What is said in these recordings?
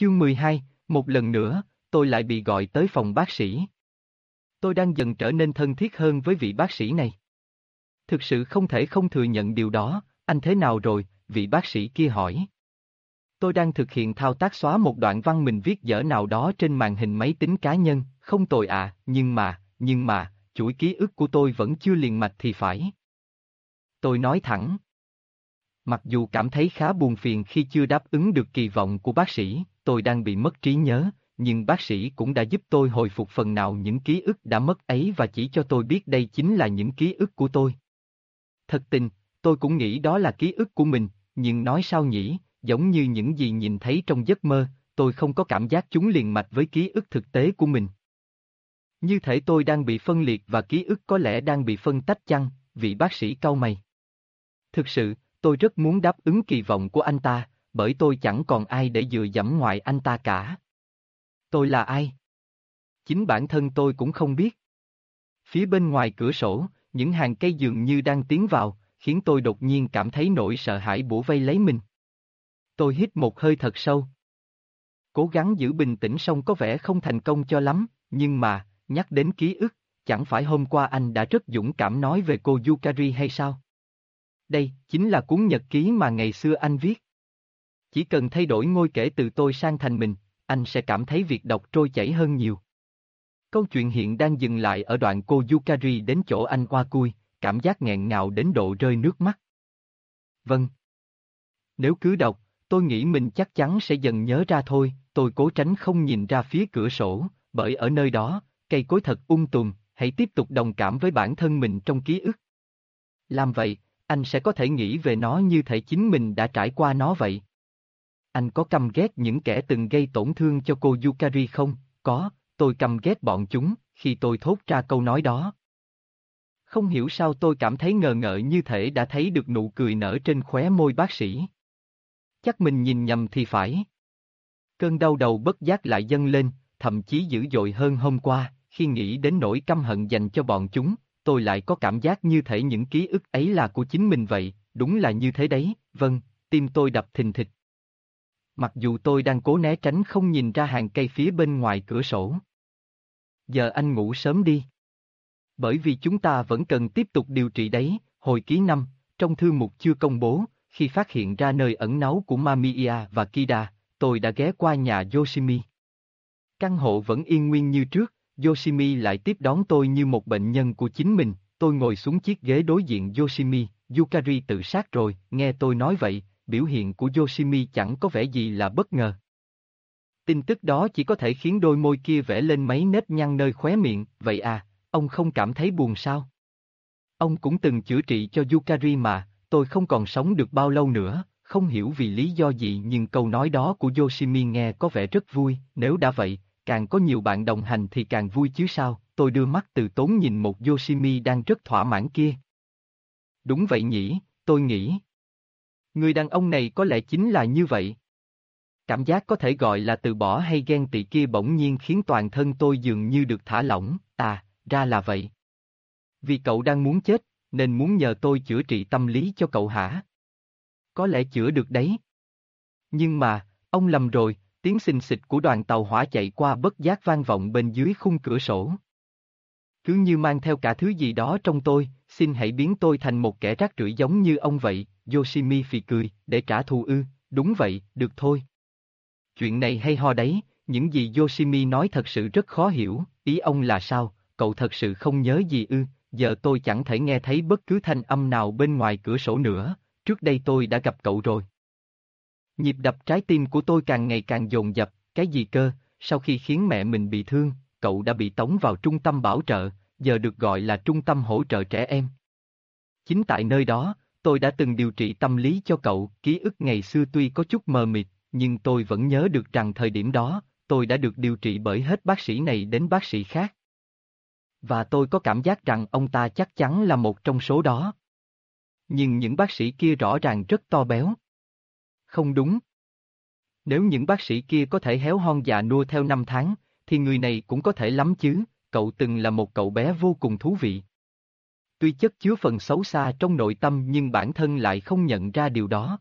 Chương 12, một lần nữa, tôi lại bị gọi tới phòng bác sĩ. Tôi đang dần trở nên thân thiết hơn với vị bác sĩ này. Thực sự không thể không thừa nhận điều đó, anh thế nào rồi, vị bác sĩ kia hỏi. Tôi đang thực hiện thao tác xóa một đoạn văn mình viết dở nào đó trên màn hình máy tính cá nhân, không tồi à, nhưng mà, nhưng mà, chuỗi ký ức của tôi vẫn chưa liền mạch thì phải. Tôi nói thẳng. Mặc dù cảm thấy khá buồn phiền khi chưa đáp ứng được kỳ vọng của bác sĩ, tôi đang bị mất trí nhớ, nhưng bác sĩ cũng đã giúp tôi hồi phục phần nào những ký ức đã mất ấy và chỉ cho tôi biết đây chính là những ký ức của tôi. Thật tình, tôi cũng nghĩ đó là ký ức của mình, nhưng nói sao nhỉ, giống như những gì nhìn thấy trong giấc mơ, tôi không có cảm giác chúng liền mạch với ký ức thực tế của mình. Như thể tôi đang bị phân liệt và ký ức có lẽ đang bị phân tách chăng, vị bác sĩ cau mày. Thực sự, tôi rất muốn đáp ứng kỳ vọng của anh ta, bởi tôi chẳng còn ai để dựa dẫm ngoài anh ta cả. Tôi là ai? Chính bản thân tôi cũng không biết. Phía bên ngoài cửa sổ, những hàng cây dường như đang tiến vào, khiến tôi đột nhiên cảm thấy nỗi sợ hãi bủa vây lấy mình. Tôi hít một hơi thật sâu. Cố gắng giữ bình tĩnh xong có vẻ không thành công cho lắm, nhưng mà, nhắc đến ký ức, chẳng phải hôm qua anh đã rất dũng cảm nói về cô Yukari hay sao? Đây, chính là cuốn nhật ký mà ngày xưa anh viết. Chỉ cần thay đổi ngôi kể từ tôi sang thành mình, anh sẽ cảm thấy việc đọc trôi chảy hơn nhiều. Câu chuyện hiện đang dừng lại ở đoạn cô Yukari đến chỗ anh qua Cui, cảm giác nghẹn ngào đến độ rơi nước mắt. Vâng. Nếu cứ đọc, tôi nghĩ mình chắc chắn sẽ dần nhớ ra thôi, tôi cố tránh không nhìn ra phía cửa sổ, bởi ở nơi đó, cây cối thật ung tùm, hãy tiếp tục đồng cảm với bản thân mình trong ký ức. Làm vậy, anh sẽ có thể nghĩ về nó như thể chính mình đã trải qua nó vậy. Anh có căm ghét những kẻ từng gây tổn thương cho cô Yukari không? Có, tôi căm ghét bọn chúng, khi tôi thốt ra câu nói đó. Không hiểu sao tôi cảm thấy ngờ ngợ như thể đã thấy được nụ cười nở trên khóe môi bác sĩ. Chắc mình nhìn nhầm thì phải. Cơn đau đầu bất giác lại dâng lên, thậm chí dữ dội hơn hôm qua, khi nghĩ đến nỗi căm hận dành cho bọn chúng, tôi lại có cảm giác như thể những ký ức ấy là của chính mình vậy, đúng là như thế đấy, vâng, tim tôi đập thình thịch. Mặc dù tôi đang cố né tránh không nhìn ra hàng cây phía bên ngoài cửa sổ. Giờ anh ngủ sớm đi. Bởi vì chúng ta vẫn cần tiếp tục điều trị đấy, hồi ký năm, trong thư mục chưa công bố, khi phát hiện ra nơi ẩn náu của Mamiya và Kida, tôi đã ghé qua nhà Yoshimi. Căn hộ vẫn yên nguyên như trước, Yoshimi lại tiếp đón tôi như một bệnh nhân của chính mình, tôi ngồi xuống chiếc ghế đối diện Yoshimi, Yukari tự sát rồi, nghe tôi nói vậy, biểu hiện của Yoshimi chẳng có vẻ gì là bất ngờ. Tin tức đó chỉ có thể khiến đôi môi kia vẽ lên mấy nếp nhăn nơi khóe miệng, vậy à, ông không cảm thấy buồn sao? Ông cũng từng chữa trị cho Yukari mà, tôi không còn sống được bao lâu nữa, không hiểu vì lý do gì nhưng câu nói đó của Yoshimi nghe có vẻ rất vui, nếu đã vậy, càng có nhiều bạn đồng hành thì càng vui chứ sao, tôi đưa mắt từ tốn nhìn một Yoshimi đang rất thỏa mãn kia. Đúng vậy nhỉ, tôi nghĩ. Người đàn ông này có lẽ chính là như vậy. Cảm giác có thể gọi là từ bỏ hay ghen tị kia bỗng nhiên khiến toàn thân tôi dường như được thả lỏng, à, ra là vậy. Vì cậu đang muốn chết, nên muốn nhờ tôi chữa trị tâm lý cho cậu hả? Có lẽ chữa được đấy. Nhưng mà, ông lầm rồi, tiếng xình xịch của đoàn tàu hỏa chạy qua bất giác vang vọng bên dưới khung cửa sổ. Cứ như mang theo cả thứ gì đó trong tôi, xin hãy biến tôi thành một kẻ rác rưởi giống như ông vậy, Yoshimi phì cười, để trả thù ư, đúng vậy, được thôi. Chuyện này hay ho đấy, những gì Yoshimi nói thật sự rất khó hiểu, ý ông là sao, cậu thật sự không nhớ gì ư, giờ tôi chẳng thể nghe thấy bất cứ thanh âm nào bên ngoài cửa sổ nữa, trước đây tôi đã gặp cậu rồi. Nhịp đập trái tim của tôi càng ngày càng dồn dập, cái gì cơ, sau khi khiến mẹ mình bị thương, cậu đã bị tống vào trung tâm bảo trợ, giờ được gọi là trung tâm hỗ trợ trẻ em. Chính tại nơi đó, tôi đã từng điều trị tâm lý cho cậu, ký ức ngày xưa tuy có chút mờ mịt, nhưng tôi vẫn nhớ được rằng thời điểm đó, tôi đã được điều trị bởi hết bác sĩ này đến bác sĩ khác. Và tôi có cảm giác rằng ông ta chắc chắn là một trong số đó. Nhưng những bác sĩ kia rõ ràng rất to béo. Không đúng. Nếu những bác sĩ kia có thể héo hon già nua theo năm tháng, thì người này cũng có thể lắm chứ, cậu từng là một cậu bé vô cùng thú vị. Tuy chất chứa phần xấu xa trong nội tâm nhưng bản thân lại không nhận ra điều đó.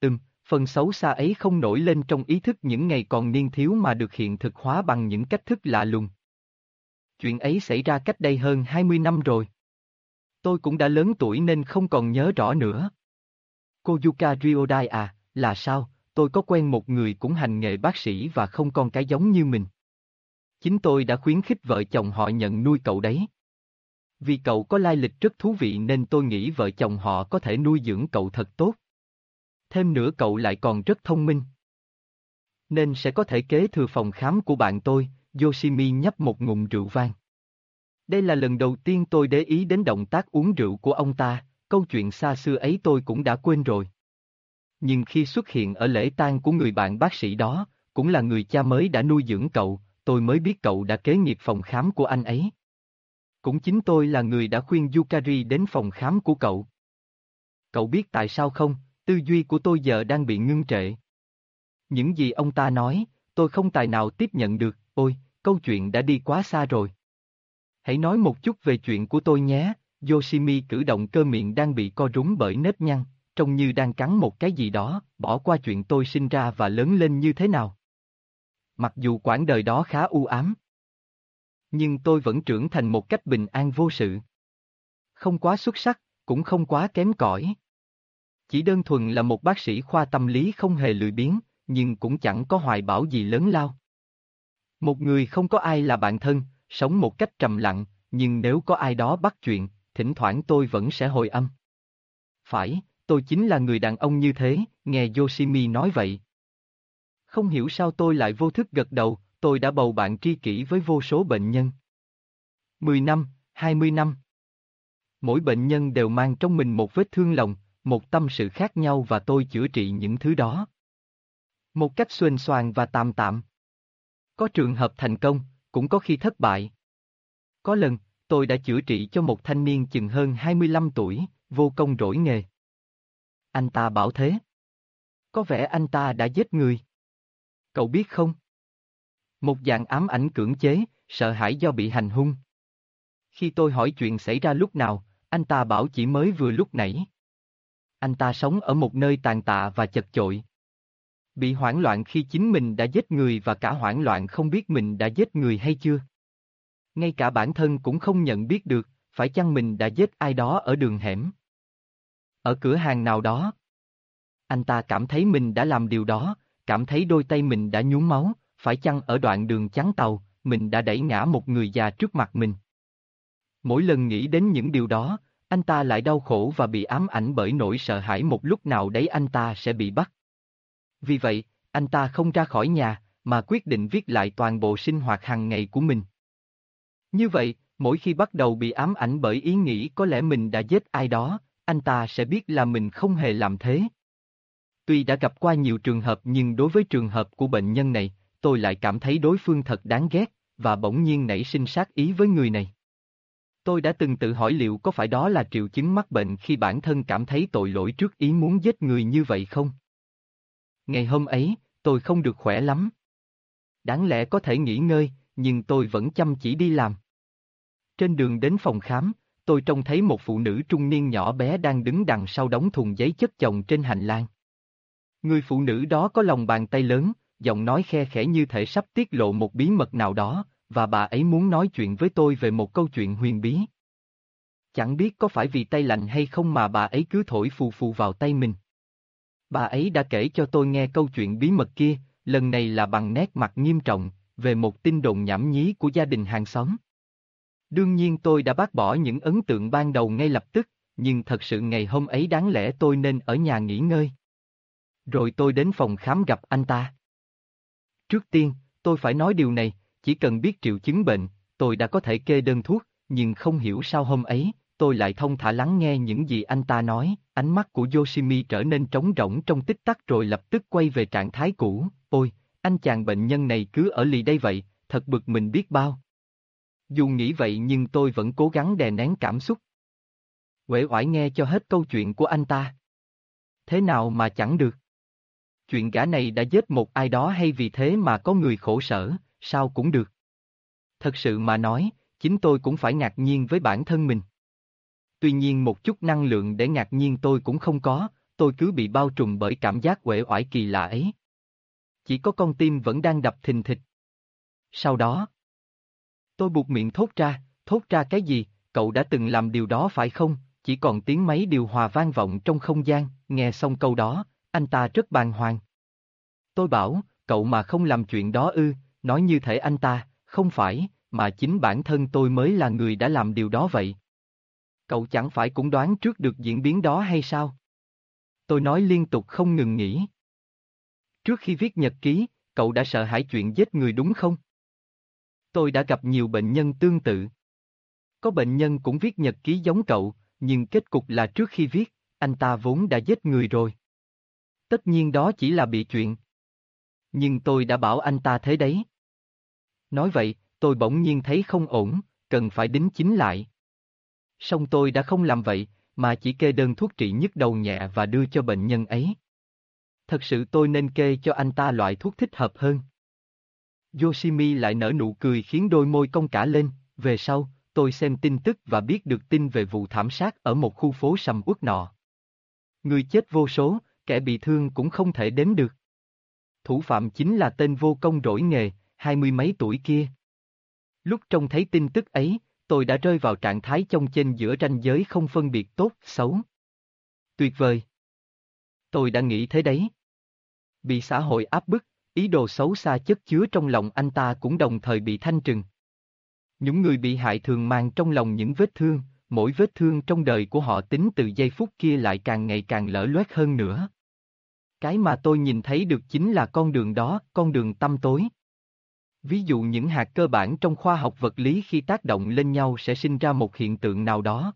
Ừm, Phần xấu xa ấy không nổi lên trong ý thức những ngày còn niên thiếu mà được hiện thực hóa bằng những cách thức lạ lùng. Chuyện ấy xảy ra cách đây hơn 20 năm rồi. Tôi cũng đã lớn tuổi nên không còn nhớ rõ nữa. Cô Yuka Ryodai à, là sao, tôi có quen một người cũng hành nghề bác sĩ và không con cái giống như mình. Chính tôi đã khuyến khích vợ chồng họ nhận nuôi cậu đấy. Vì cậu có lai lịch rất thú vị nên tôi nghĩ vợ chồng họ có thể nuôi dưỡng cậu thật tốt. Thêm nữa cậu lại còn rất thông minh. Nên sẽ có thể kế thừa phòng khám của bạn tôi, Yoshimi nhấp một ngụm rượu vang. Đây là lần đầu tiên tôi để ý đến động tác uống rượu của ông ta, câu chuyện xa xưa ấy tôi cũng đã quên rồi. Nhưng khi xuất hiện ở lễ tang của người bạn bác sĩ đó, cũng là người cha mới đã nuôi dưỡng cậu, tôi mới biết cậu đã kế nghiệp phòng khám của anh ấy. Cũng chính tôi là người đã khuyên Yukari đến phòng khám của cậu. Cậu biết tại sao không, tư duy của tôi giờ đang bị ngưng trệ. Những gì ông ta nói, tôi không tài nào tiếp nhận được, ôi, câu chuyện đã đi quá xa rồi. Hãy nói một chút về chuyện của tôi nhé, Yoshimi cử động cơ miệng đang bị co rúm bởi nếp nhăn, trông như đang cắn một cái gì đó, bỏ qua chuyện tôi sinh ra và lớn lên như thế nào. Mặc dù quãng đời đó khá u ám. Nhưng tôi vẫn trưởng thành một cách bình an vô sự. Không quá xuất sắc, cũng không quá kém cỏi. Chỉ đơn thuần là một bác sĩ khoa tâm lý không hề lười biếng, nhưng cũng chẳng có hoài bão gì lớn lao. Một người không có ai là bạn thân, sống một cách trầm lặng, nhưng nếu có ai đó bắt chuyện, thỉnh thoảng tôi vẫn sẽ hồi âm. Phải, tôi chính là người đàn ông như thế, nghe Yoshimi nói vậy. Không hiểu sao tôi lại vô thức gật đầu, tôi đã bầu bạn tri kỷ với vô số bệnh nhân. 10 năm, 20 năm. Mỗi bệnh nhân đều mang trong mình một vết thương lòng, một tâm sự khác nhau và tôi chữa trị những thứ đó. Một cách xuên xoàng và tạm tạm. Có trường hợp thành công, cũng có khi thất bại. Có lần, tôi đã chữa trị cho một thanh niên chừng hơn 25 tuổi, vô công rỗi nghề. Anh ta bảo thế. Có vẻ anh ta đã giết người. Cậu biết không? Một dạng ám ảnh cưỡng chế, sợ hãi do bị hành hung. Khi tôi hỏi chuyện xảy ra lúc nào, anh ta bảo chỉ mới vừa lúc nãy. Anh ta sống ở một nơi tàn tạ và chật chội. Bị hoảng loạn khi chính mình đã giết người và cả hoảng loạn không biết mình đã giết người hay chưa. Ngay cả bản thân cũng không nhận biết được, phải chăng mình đã giết ai đó ở đường hẻm. Ở cửa hàng nào đó. Anh ta cảm thấy mình đã làm điều đó, cảm thấy đôi tay mình đã nhúm máu, phải chăng ở đoạn đường chắn tàu, mình đã đẩy ngã một người già trước mặt mình. Mỗi lần nghĩ đến những điều đó, anh ta lại đau khổ và bị ám ảnh bởi nỗi sợ hãi một lúc nào đấy anh ta sẽ bị bắt. Vì vậy, anh ta không ra khỏi nhà, mà quyết định viết lại toàn bộ sinh hoạt hàng ngày của mình. Như vậy, mỗi khi bắt đầu bị ám ảnh bởi ý nghĩ có lẽ mình đã giết ai đó, anh ta sẽ biết là mình không hề làm thế. Tuy đã gặp qua nhiều trường hợp nhưng đối với trường hợp của bệnh nhân này, tôi lại cảm thấy đối phương thật đáng ghét, và bỗng nhiên nảy sinh sát ý với người này. Tôi đã từng tự hỏi liệu có phải đó là triệu chứng mắc bệnh khi bản thân cảm thấy tội lỗi trước ý muốn giết người như vậy không? Ngày hôm ấy, tôi không được khỏe lắm. Đáng lẽ có thể nghỉ ngơi, nhưng tôi vẫn chăm chỉ đi làm. Trên đường đến phòng khám, tôi trông thấy một phụ nữ trung niên nhỏ bé đang đứng đằng sau đống thùng giấy chất chồng trên hành lang. Người phụ nữ đó có lòng bàn tay lớn, giọng nói khe khẽ như thể sắp tiết lộ một bí mật nào đó, và bà ấy muốn nói chuyện với tôi về một câu chuyện huyền bí. Chẳng biết có phải vì tay lạnh hay không mà bà ấy cứ thổi phù phù vào tay mình. Bà ấy đã kể cho tôi nghe câu chuyện bí mật kia, lần này là bằng nét mặt nghiêm trọng, về một tin đồn nhảm nhí của gia đình hàng xóm. Đương nhiên tôi đã bác bỏ những ấn tượng ban đầu ngay lập tức, nhưng thật sự ngày hôm ấy đáng lẽ tôi nên ở nhà nghỉ ngơi. Rồi tôi đến phòng khám gặp anh ta. Trước tiên, tôi phải nói điều này, chỉ cần biết triệu chứng bệnh, tôi đã có thể kê đơn thuốc, nhưng không hiểu sao hôm ấy, tôi lại thông thả lắng nghe những gì anh ta nói, ánh mắt của Yoshimi trở nên trống rỗng trong tích tắc rồi lập tức quay về trạng thái cũ, ôi, anh chàng bệnh nhân này cứ ở lì đây vậy, thật bực mình biết bao. Dù nghĩ vậy nhưng tôi vẫn cố gắng đè nén cảm xúc. Quể oải nghe cho hết câu chuyện của anh ta. Thế nào mà chẳng được? Chuyện gã này đã giết một ai đó hay vì thế mà có người khổ sở, sao cũng được. Thật sự mà nói, chính tôi cũng phải ngạc nhiên với bản thân mình. Tuy nhiên một chút năng lượng để ngạc nhiên tôi cũng không có, tôi cứ bị bao trùm bởi cảm giác uể oải kỳ lạ ấy. Chỉ có con tim vẫn đang đập thình thịch. Sau đó, tôi buộc miệng thốt ra, thốt ra cái gì, cậu đã từng làm điều đó phải không? Chỉ còn tiếng máy điều hòa vang vọng trong không gian, nghe xong câu đó, anh ta rất bàng hoàng. Tôi bảo, cậu mà không làm chuyện đó ư, nói như thể anh ta, không phải, mà chính bản thân tôi mới là người đã làm điều đó vậy. Cậu chẳng phải cũng đoán trước được diễn biến đó hay sao? Tôi nói liên tục không ngừng nghỉ. Trước khi viết nhật ký, cậu đã sợ hãi chuyện giết người đúng không? Tôi đã gặp nhiều bệnh nhân tương tự. Có bệnh nhân cũng viết nhật ký giống cậu, nhưng kết cục là trước khi viết, anh ta vốn đã giết người rồi. Tất nhiên đó chỉ là bị chuyện. Nhưng tôi đã bảo anh ta thế đấy. Nói vậy, tôi bỗng nhiên thấy không ổn, cần phải đính chính lại. Song tôi đã không làm vậy, mà chỉ kê đơn thuốc trị nhức đầu nhẹ và đưa cho bệnh nhân ấy. Thật sự tôi nên kê cho anh ta loại thuốc thích hợp hơn. Yoshimi lại nở nụ cười khiến đôi môi cong cả lên, về sau, tôi xem tin tức và biết được tin về vụ thảm sát ở một khu phố sầm uất nọ. Người chết vô số, kẻ bị thương cũng không thể đếm được. Thủ phạm chính là tên vô công rỗi nghề, hai mươi mấy tuổi kia. Lúc trông thấy tin tức ấy, tôi đã rơi vào trạng thái trong trên giữa ranh giới không phân biệt tốt, xấu. Tuyệt vời. Tôi đã nghĩ thế đấy. Bị xã hội áp bức, ý đồ xấu xa chất chứa trong lòng anh ta cũng đồng thời bị thanh trừng. Những người bị hại thường mang trong lòng những vết thương, mỗi vết thương trong đời của họ tính từ giây phút kia lại càng ngày càng lỡ loét hơn nữa. Cái mà tôi nhìn thấy được chính là con đường đó, con đường tâm tối. Ví dụ những hạt cơ bản trong khoa học vật lý khi tác động lên nhau sẽ sinh ra một hiện tượng nào đó.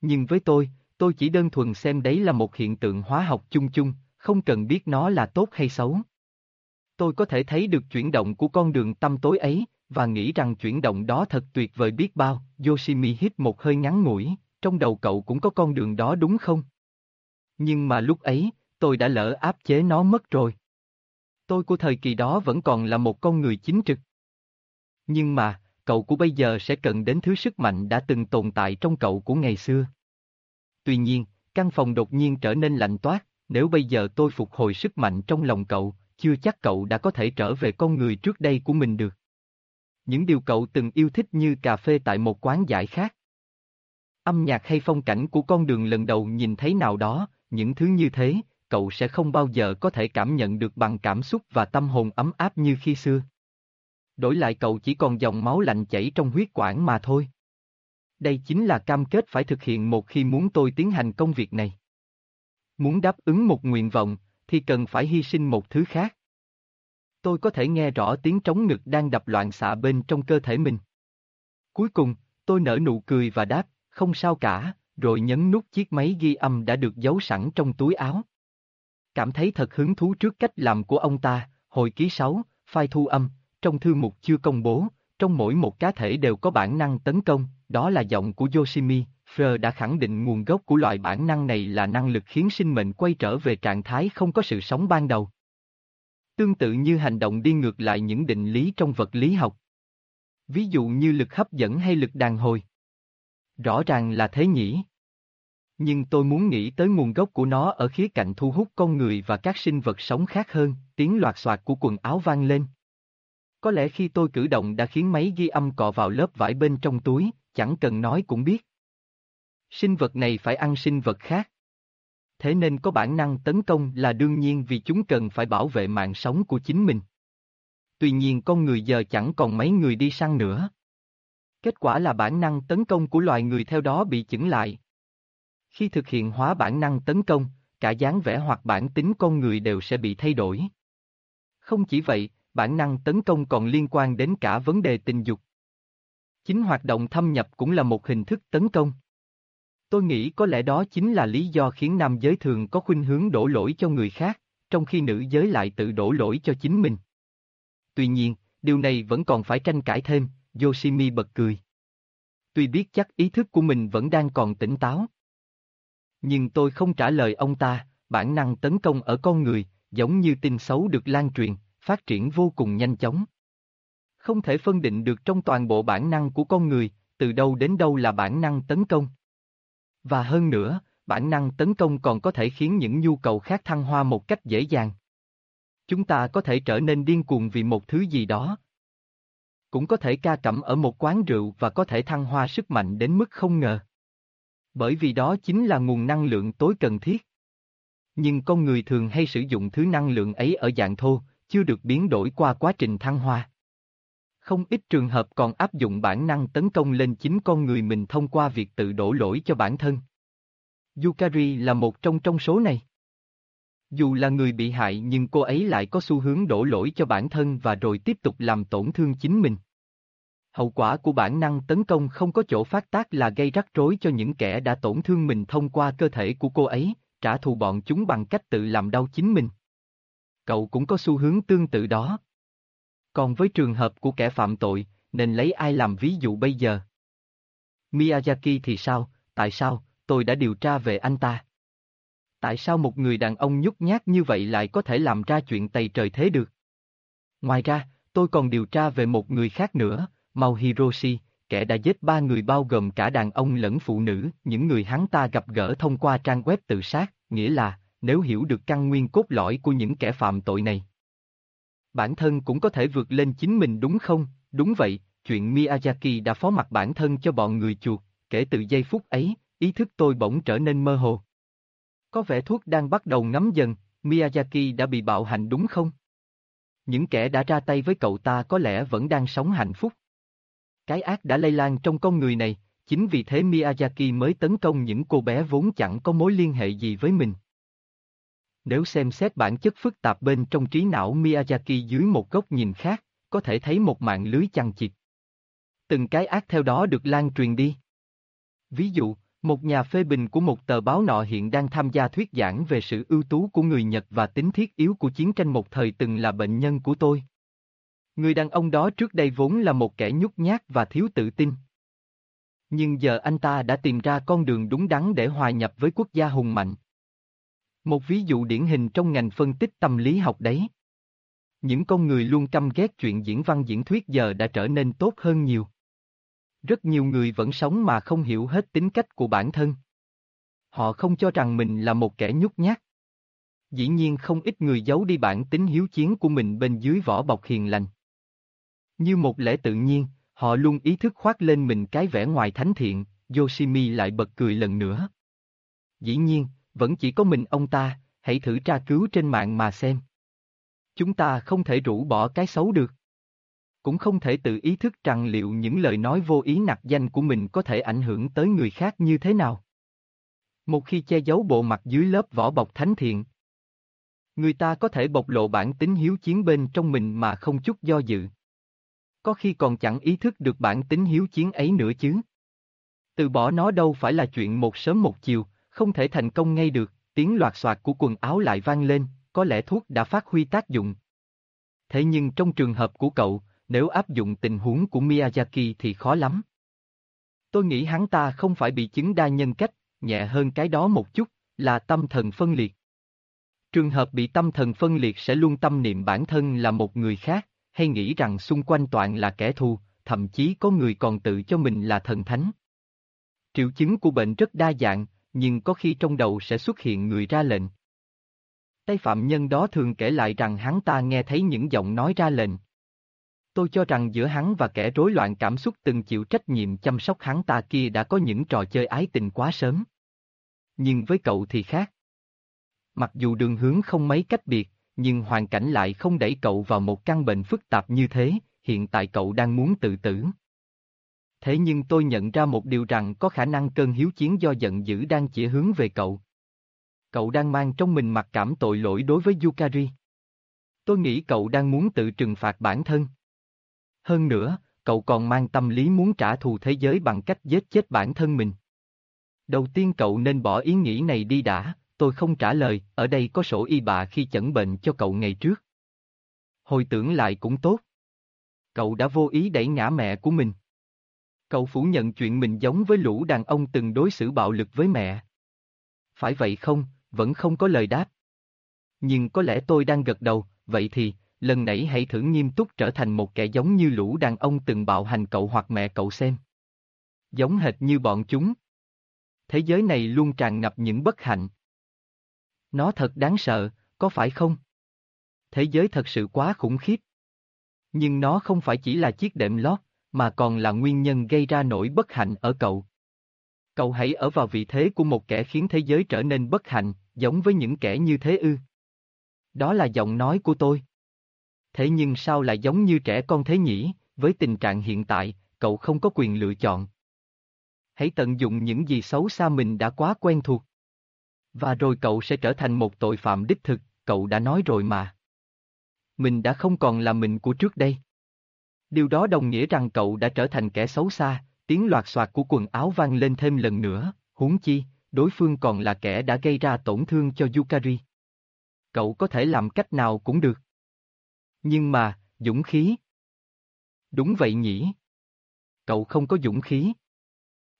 Nhưng với tôi, tôi chỉ đơn thuần xem đấy là một hiện tượng hóa học chung chung, không cần biết nó là tốt hay xấu. Tôi có thể thấy được chuyển động của con đường tâm tối ấy, và nghĩ rằng chuyển động đó thật tuyệt vời biết bao, Yoshimi hít một hơi ngắn ngủi, trong đầu cậu cũng có con đường đó đúng không? Nhưng mà lúc ấy, tôi đã lỡ áp chế nó mất rồi. Tôi của thời kỳ đó vẫn còn là một con người chính trực. Nhưng mà, cậu của bây giờ sẽ cần đến thứ sức mạnh đã từng tồn tại trong cậu của ngày xưa. Tuy nhiên, căn phòng đột nhiên trở nên lạnh toát, nếu bây giờ tôi phục hồi sức mạnh trong lòng cậu, chưa chắc cậu đã có thể trở về con người trước đây của mình được. Những điều cậu từng yêu thích như cà phê tại một quán giải khác. Âm nhạc hay phong cảnh của con đường lần đầu nhìn thấy nào đó, những thứ như thế, cậu sẽ không bao giờ có thể cảm nhận được bằng cảm xúc và tâm hồn ấm áp như khi xưa. Đổi lại cậu chỉ còn dòng máu lạnh chảy trong huyết quản mà thôi. Đây chính là cam kết phải thực hiện một khi muốn tôi tiến hành công việc này. Muốn đáp ứng một nguyện vọng, thì cần phải hy sinh một thứ khác. Tôi có thể nghe rõ tiếng trống ngực đang đập loạn xạ bên trong cơ thể mình. Cuối cùng, tôi nở nụ cười và đáp, không sao cả, rồi nhấn nút chiếc máy ghi âm đã được giấu sẵn trong túi áo. Cảm thấy thật hứng thú trước cách làm của ông ta, hồi ký 6, file thu âm, trong thư mục chưa công bố, trong mỗi một cá thể đều có bản năng tấn công, đó là giọng của Yoshimi. Freud đã khẳng định nguồn gốc của loại bản năng này là năng lực khiến sinh mệnh quay trở về trạng thái không có sự sống ban đầu. Tương tự như hành động đi ngược lại những định lý trong vật lý học. Ví dụ như lực hấp dẫn hay lực đàn hồi. Rõ ràng là thế nhỉ. Nhưng tôi muốn nghĩ tới nguồn gốc của nó ở khía cạnh thu hút con người và các sinh vật sống khác hơn, tiếng loạt soạt của quần áo vang lên. Có lẽ khi tôi cử động đã khiến máy ghi âm cọ vào lớp vải bên trong túi, chẳng cần nói cũng biết. Sinh vật này phải ăn sinh vật khác. Thế nên có bản năng tấn công là đương nhiên vì chúng cần phải bảo vệ mạng sống của chính mình. Tuy nhiên con người giờ chẳng còn mấy người đi săn nữa. Kết quả là bản năng tấn công của loài người theo đó bị chững lại. Khi thực hiện hóa bản năng tấn công, cả dáng vẻ hoặc bản tính con người đều sẽ bị thay đổi. Không chỉ vậy, bản năng tấn công còn liên quan đến cả vấn đề tình dục. Chính hoạt động thâm nhập cũng là một hình thức tấn công. Tôi nghĩ có lẽ đó chính là lý do khiến nam giới thường có khuynh hướng đổ lỗi cho người khác, trong khi nữ giới lại tự đổ lỗi cho chính mình. Tuy nhiên, điều này vẫn còn phải tranh cãi thêm, Yoshimi bật cười. Tuy biết chắc ý thức của mình vẫn đang còn tỉnh táo. Nhưng tôi không trả lời ông ta, bản năng tấn công ở con người, giống như tin xấu được lan truyền, phát triển vô cùng nhanh chóng. Không thể phân định được trong toàn bộ bản năng của con người, từ đâu đến đâu là bản năng tấn công. Và hơn nữa, bản năng tấn công còn có thể khiến những nhu cầu khác thăng hoa một cách dễ dàng. Chúng ta có thể trở nên điên cuồng vì một thứ gì đó. Cũng có thể ca cẩm ở một quán rượu và có thể thăng hoa sức mạnh đến mức không ngờ. Bởi vì đó chính là nguồn năng lượng tối cần thiết. Nhưng con người thường hay sử dụng thứ năng lượng ấy ở dạng thô, chưa được biến đổi qua quá trình thăng hoa. Không ít trường hợp còn áp dụng bản năng tấn công lên chính con người mình thông qua việc tự đổ lỗi cho bản thân. Yukari là một trong trong số này. Dù là người bị hại nhưng cô ấy lại có xu hướng đổ lỗi cho bản thân và rồi tiếp tục làm tổn thương chính mình. Hậu quả của bản năng tấn công không có chỗ phát tác là gây rắc rối cho những kẻ đã tổn thương mình thông qua cơ thể của cô ấy, trả thù bọn chúng bằng cách tự làm đau chính mình. Cậu cũng có xu hướng tương tự đó. Còn với trường hợp của kẻ phạm tội, nên lấy ai làm ví dụ bây giờ? Miyazaki thì sao, tại sao, tôi đã điều tra về anh ta. Tại sao một người đàn ông nhút nhát như vậy lại có thể làm ra chuyện tày trời thế được? Ngoài ra, tôi còn điều tra về một người khác nữa, Mao Hiroshi, kẻ đã giết ba người bao gồm cả đàn ông lẫn phụ nữ, những người hắn ta gặp gỡ thông qua trang web tự sát, nghĩa là, nếu hiểu được căn nguyên cốt lõi của những kẻ phạm tội này. Bản thân cũng có thể vượt lên chính mình đúng không? Đúng vậy, chuyện Miyazaki đã phó mặt bản thân cho bọn người chuột, kể từ giây phút ấy, ý thức tôi bỗng trở nên mơ hồ. Có vẻ thuốc đang bắt đầu ngấm dần, Miyazaki đã bị bạo hành đúng không? Những kẻ đã ra tay với cậu ta có lẽ vẫn đang sống hạnh phúc. Cái ác đã lây lan trong con người này, chính vì thế Miyazaki mới tấn công những cô bé vốn chẳng có mối liên hệ gì với mình. Nếu xem xét bản chất phức tạp bên trong trí não Miyazaki dưới một góc nhìn khác, có thể thấy một mạng lưới chằng chịt. Từng cái ác theo đó được lan truyền đi. Ví dụ, một nhà phê bình của một tờ báo nọ hiện đang tham gia thuyết giảng về sự ưu tú của người Nhật và tính thiết yếu của chiến tranh một thời từng là bệnh nhân của tôi. Người đàn ông đó trước đây vốn là một kẻ nhút nhát và thiếu tự tin. Nhưng giờ anh ta đã tìm ra con đường đúng đắn để hòa nhập với quốc gia hùng mạnh. Một ví dụ điển hình trong ngành phân tích tâm lý học đấy. Những con người luôn căm ghét chuyện diễn văn diễn thuyết giờ đã trở nên tốt hơn nhiều. Rất nhiều người vẫn sống mà không hiểu hết tính cách của bản thân. Họ không cho rằng mình là một kẻ nhút nhát. Dĩ nhiên không ít người giấu đi bản tính hiếu chiến của mình bên dưới vỏ bọc hiền lành. Như một lẽ tự nhiên, họ luôn ý thức khoác lên mình cái vẻ ngoài thánh thiện, Yoshimi lại bật cười lần nữa. Dĩ nhiên, vẫn chỉ có mình ông ta, hãy thử tra cứu trên mạng mà xem. Chúng ta không thể rũ bỏ cái xấu được. Cũng không thể tự ý thức rằng liệu những lời nói vô ý nặc danh của mình có thể ảnh hưởng tới người khác như thế nào. Một khi che giấu bộ mặt dưới lớp vỏ bọc thánh thiện, người ta có thể bộc lộ bản tính hiếu chiến bên trong mình mà không chút do dự. Có khi còn chẳng ý thức được bản tính hiếu chiến ấy nữa chứ. Từ bỏ nó đâu phải là chuyện một sớm một chiều, không thể thành công ngay được, tiếng loạt soạt của quần áo lại vang lên, có lẽ thuốc đã phát huy tác dụng. Thế nhưng trong trường hợp của cậu, nếu áp dụng tình huống của Miyazaki thì khó lắm. Tôi nghĩ hắn ta không phải bị chứng đa nhân cách, nhẹ hơn cái đó một chút, là tâm thần phân liệt. Trường hợp bị tâm thần phân liệt sẽ luôn tâm niệm bản thân là một người khác, hay nghĩ rằng xung quanh toàn là kẻ thù, thậm chí có người còn tự cho mình là thần thánh. Triệu chứng của bệnh rất đa dạng, nhưng có khi trong đầu sẽ xuất hiện người ra lệnh. Tay phạm nhân đó thường kể lại rằng hắn ta nghe thấy những giọng nói ra lệnh. Tôi cho rằng giữa hắn và kẻ rối loạn cảm xúc từng chịu trách nhiệm chăm sóc hắn ta kia đã có những trò chơi ái tình quá sớm. Nhưng với cậu thì khác. Mặc dù đường hướng không mấy cách biệt, nhưng hoàn cảnh lại không đẩy cậu vào một căn bệnh phức tạp như thế, hiện tại cậu đang muốn tự tử. Thế nhưng tôi nhận ra một điều rằng có khả năng cơn hiếu chiến do giận dữ đang chỉ hướng về cậu. Cậu đang mang trong mình mặc cảm tội lỗi đối với Yukari. Tôi nghĩ cậu đang muốn tự trừng phạt bản thân. Hơn nữa, cậu còn mang tâm lý muốn trả thù thế giới bằng cách giết chết bản thân mình. Đầu tiên cậu nên bỏ ý nghĩ này đi đã, tôi không trả lời, ở đây có sổ y bạ khi chẩn bệnh cho cậu ngày trước. Hồi tưởng lại cũng tốt. Cậu đã vô ý đẩy ngã mẹ của mình. Cậu phủ nhận chuyện mình giống với lũ đàn ông từng đối xử bạo lực với mẹ. Phải vậy không, vẫn không có lời đáp. Nhưng có lẽ tôi đang gật đầu, vậy thì, lần nãy hãy thử nghiêm túc trở thành một kẻ giống như lũ đàn ông từng bạo hành cậu hoặc mẹ cậu xem. Giống hệt như bọn chúng. Thế giới này luôn tràn ngập những bất hạnh. Nó thật đáng sợ, có phải không? Thế giới thật sự quá khủng khiếp. Nhưng nó không phải chỉ là chiếc đệm lót, mà còn là nguyên nhân gây ra nỗi bất hạnh ở cậu. Cậu hãy ở vào vị thế của một kẻ khiến thế giới trở nên bất hạnh, giống với những kẻ như thế ư. Đó là giọng nói của tôi. Thế nhưng sao lại giống như trẻ con thế nhỉ, với tình trạng hiện tại, cậu không có quyền lựa chọn. Hãy tận dụng những gì xấu xa mình đã quá quen thuộc. Và rồi cậu sẽ trở thành một tội phạm đích thực, cậu đã nói rồi mà. Mình đã không còn là mình của trước đây. Điều đó đồng nghĩa rằng cậu đã trở thành kẻ xấu xa, tiếng loạt soạt của quần áo vang lên thêm lần nữa, huống chi, đối phương còn là kẻ đã gây ra tổn thương cho Yukari. Cậu có thể làm cách nào cũng được. Nhưng mà, dũng khí. Đúng vậy nhỉ. Cậu không có dũng khí.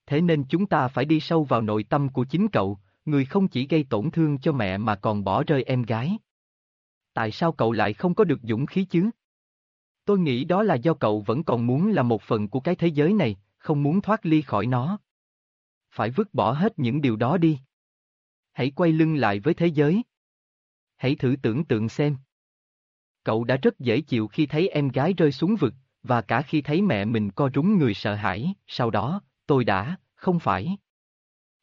Thế nên chúng ta phải đi sâu vào nội tâm của chính cậu, người không chỉ gây tổn thương cho mẹ mà còn bỏ rơi em gái. Tại sao cậu lại không có được dũng khí chứ? Tôi nghĩ đó là do cậu vẫn còn muốn là một phần của cái thế giới này, không muốn thoát ly khỏi nó. Phải vứt bỏ hết những điều đó đi. Hãy quay lưng lại với thế giới. Hãy thử tưởng tượng xem. Cậu đã rất dễ chịu khi thấy em gái rơi xuống vực, và cả khi thấy mẹ mình co rúng người sợ hãi, sau đó, tôi đã, không phải.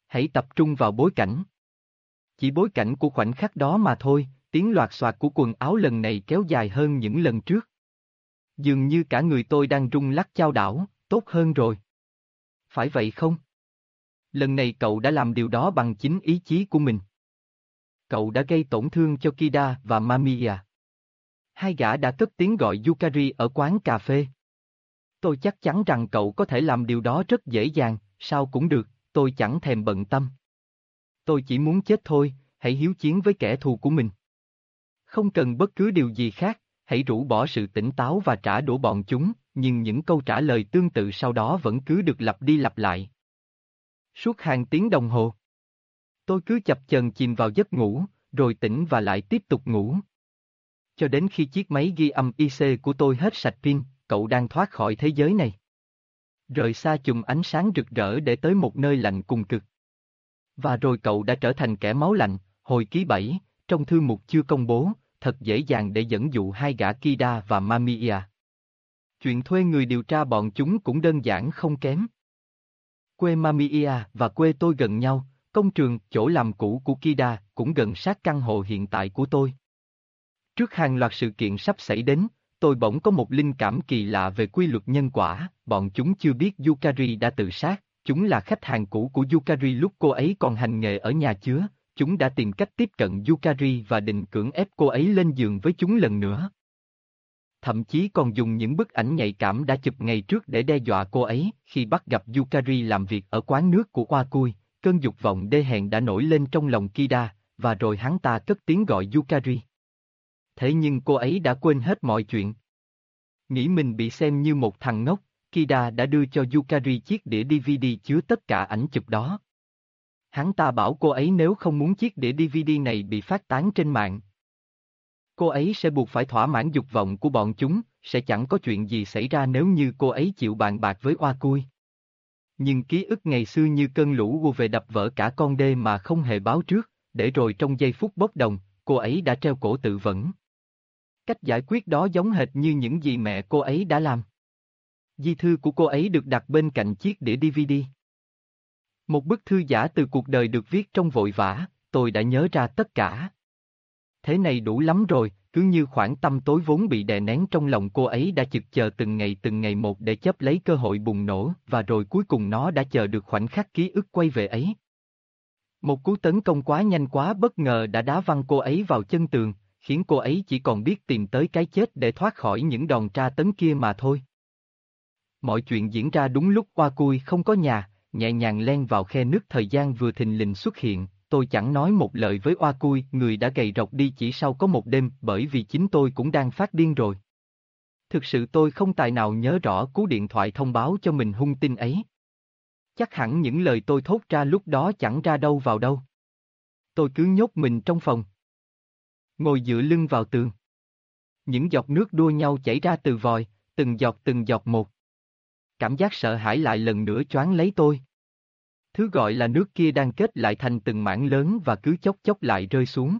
Hãy tập trung vào bối cảnh. Chỉ bối cảnh của khoảnh khắc đó mà thôi, tiếng loạt soạt của quần áo lần này kéo dài hơn những lần trước. Dường như cả người tôi đang rung lắc chao đảo, tốt hơn rồi. Phải vậy không? Lần này cậu đã làm điều đó bằng chính ý chí của mình. Cậu đã gây tổn thương cho Kida và Mamiya. Hai gã đã cất tiếng gọi Yukari ở quán cà phê. Tôi chắc chắn rằng cậu có thể làm điều đó rất dễ dàng, sao cũng được, tôi chẳng thèm bận tâm. Tôi chỉ muốn chết thôi, hãy hiếu chiến với kẻ thù của mình. Không cần bất cứ điều gì khác, hãy rũ bỏ sự tỉnh táo và trả đũa bọn chúng, nhưng những câu trả lời tương tự sau đó vẫn cứ được lặp đi lặp lại. Suốt hàng tiếng đồng hồ. Tôi cứ chập chờn chìm vào giấc ngủ, rồi tỉnh và lại tiếp tục ngủ. Cho đến khi chiếc máy ghi âm IC của tôi hết sạch pin, cậu đang thoát khỏi thế giới này. Rời xa chùm ánh sáng rực rỡ để tới một nơi lạnh cùng cực. Và rồi cậu đã trở thành kẻ máu lạnh, hồi ký 7, trong thư mục chưa công bố, thật dễ dàng để dẫn dụ hai gã Kida và Mamiya. Chuyện thuê người điều tra bọn chúng cũng đơn giản không kém. Quê Mamiya và quê tôi gần nhau, công trường, chỗ làm cũ của Kida cũng gần sát căn hộ hiện tại của tôi. Trước hàng loạt sự kiện sắp xảy đến, tôi bỗng có một linh cảm kỳ lạ về quy luật nhân quả, bọn chúng chưa biết Yukari đã tự sát, chúng là khách hàng cũ của Yukari lúc cô ấy còn hành nghề ở nhà chứa, chúng đã tìm cách tiếp cận Yukari và định cưỡng ép cô ấy lên giường với chúng lần nữa. Thậm chí còn dùng những bức ảnh nhạy cảm đã chụp ngày trước để đe dọa cô ấy, khi bắt gặp Yukari làm việc ở quán nước của Hoa Cui, cơn dục vọng đê hèn đã nổi lên trong lòng Kida, và rồi hắn ta cất tiếng gọi Yukari. Thế nhưng cô ấy đã quên hết mọi chuyện. Nghĩ mình bị xem như một thằng ngốc, Kida đã đưa cho Yukari chiếc đĩa DVD chứa tất cả ảnh chụp đó. Hắn ta bảo cô ấy nếu không muốn chiếc đĩa DVD này bị phát tán trên mạng. Cô ấy sẽ buộc phải thỏa mãn dục vọng của bọn chúng, sẽ chẳng có chuyện gì xảy ra nếu như cô ấy chịu bàn bạc với oa cui. Nhưng ký ức ngày xưa như cơn lũ về đập vỡ cả con đê mà không hề báo trước, để rồi trong giây phút bốc đồng, cô ấy đã treo cổ tự vẫn. Cách giải quyết đó giống hệt như những gì mẹ cô ấy đã làm. Di thư của cô ấy được đặt bên cạnh chiếc đĩa DVD. Một bức thư giả từ cuộc đời được viết trong vội vã, tôi đã nhớ ra tất cả. Thế này đủ lắm rồi, cứ như khoảng tâm tối vốn bị đè nén trong lòng cô ấy đã chực chờ từng ngày từng ngày một để chấp lấy cơ hội bùng nổ, và rồi cuối cùng nó đã chờ được khoảnh khắc ký ức quay về ấy. Một cú tấn công quá nhanh quá bất ngờ đã đá văng cô ấy vào chân tường, khiến cô ấy chỉ còn biết tìm tới cái chết để thoát khỏi những đòn tra tấn kia mà thôi. Mọi chuyện diễn ra đúng lúc qua cui không có nhà, nhẹ nhàng len vào khe nước thời gian vừa thình lình xuất hiện, tôi chẳng nói một lời với oa cui, người đã gầy rộc đi chỉ sau có một đêm, bởi vì chính tôi cũng đang phát điên rồi. Thực sự tôi không tài nào nhớ rõ cú điện thoại thông báo cho mình hung tin ấy. Chắc hẳn những lời tôi thốt ra lúc đó chẳng ra đâu vào đâu. Tôi cứ nhốt mình trong phòng. Ngồi dựa lưng vào tường. Những giọt nước đua nhau chảy ra từ vòi, từng giọt từng giọt một. Cảm giác sợ hãi lại lần nữa choáng lấy tôi. Thứ gọi là nước kia đang kết lại thành từng mảng lớn và cứ chốc chốc lại rơi xuống.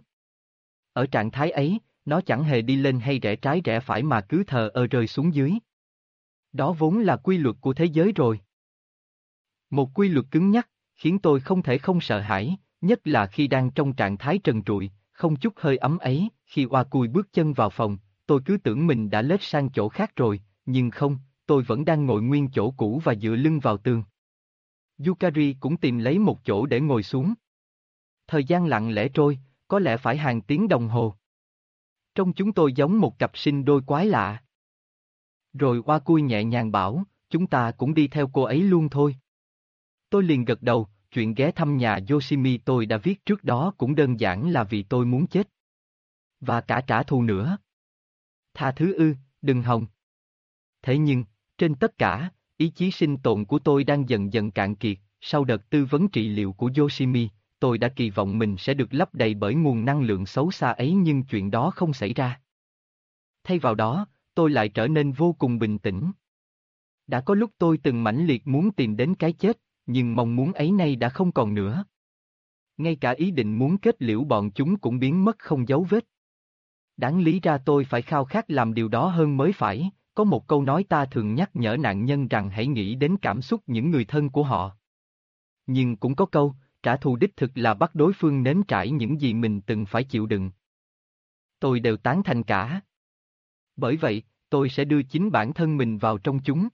Ở trạng thái ấy, nó chẳng hề đi lên hay rẽ trái rẽ phải mà cứ thờ ơ rơi xuống dưới. Đó vốn là quy luật của thế giới rồi. Một quy luật cứng nhắc, khiến tôi không thể không sợ hãi, nhất là khi đang trong trạng thái trần trụi, không chút hơi ấm ấy, khi oa cùi bước chân vào phòng, tôi cứ tưởng mình đã lết sang chỗ khác rồi, nhưng không, tôi vẫn đang ngồi nguyên chỗ cũ và dựa lưng vào tường. Yukari cũng tìm lấy một chỗ để ngồi xuống. Thời gian lặng lẽ trôi, có lẽ phải hàng tiếng đồng hồ. Trong chúng tôi giống một cặp sinh đôi quái lạ. Rồi qua Cui nhẹ nhàng bảo, chúng ta cũng đi theo cô ấy luôn thôi. Tôi liền gật đầu, chuyện ghé thăm nhà Yoshimi tôi đã viết trước đó cũng đơn giản là vì tôi muốn chết. Và cả trả thù nữa. Tha thứ ư, đừng hòng. Thế nhưng, trên tất cả, ý chí sinh tồn của tôi đang dần dần cạn kiệt, sau đợt tư vấn trị liệu của Yoshimi, tôi đã kỳ vọng mình sẽ được lấp đầy bởi nguồn năng lượng xấu xa ấy nhưng chuyện đó không xảy ra. Thay vào đó, tôi lại trở nên vô cùng bình tĩnh. Đã có lúc tôi từng mãnh liệt muốn tìm đến cái chết, nhưng mong muốn ấy nay đã không còn nữa. Ngay cả ý định muốn kết liễu bọn chúng cũng biến mất không dấu vết. Đáng lý ra tôi phải khao khát làm điều đó hơn mới phải, có một câu nói ta thường nhắc nhở nạn nhân rằng hãy nghĩ đến cảm xúc những người thân của họ. Nhưng cũng có câu, trả thù đích thực là bắt đối phương nếm trải những gì mình từng phải chịu đựng. Tôi đều tán thành cả. Bởi vậy, tôi sẽ đưa chính bản thân mình vào trong chúng.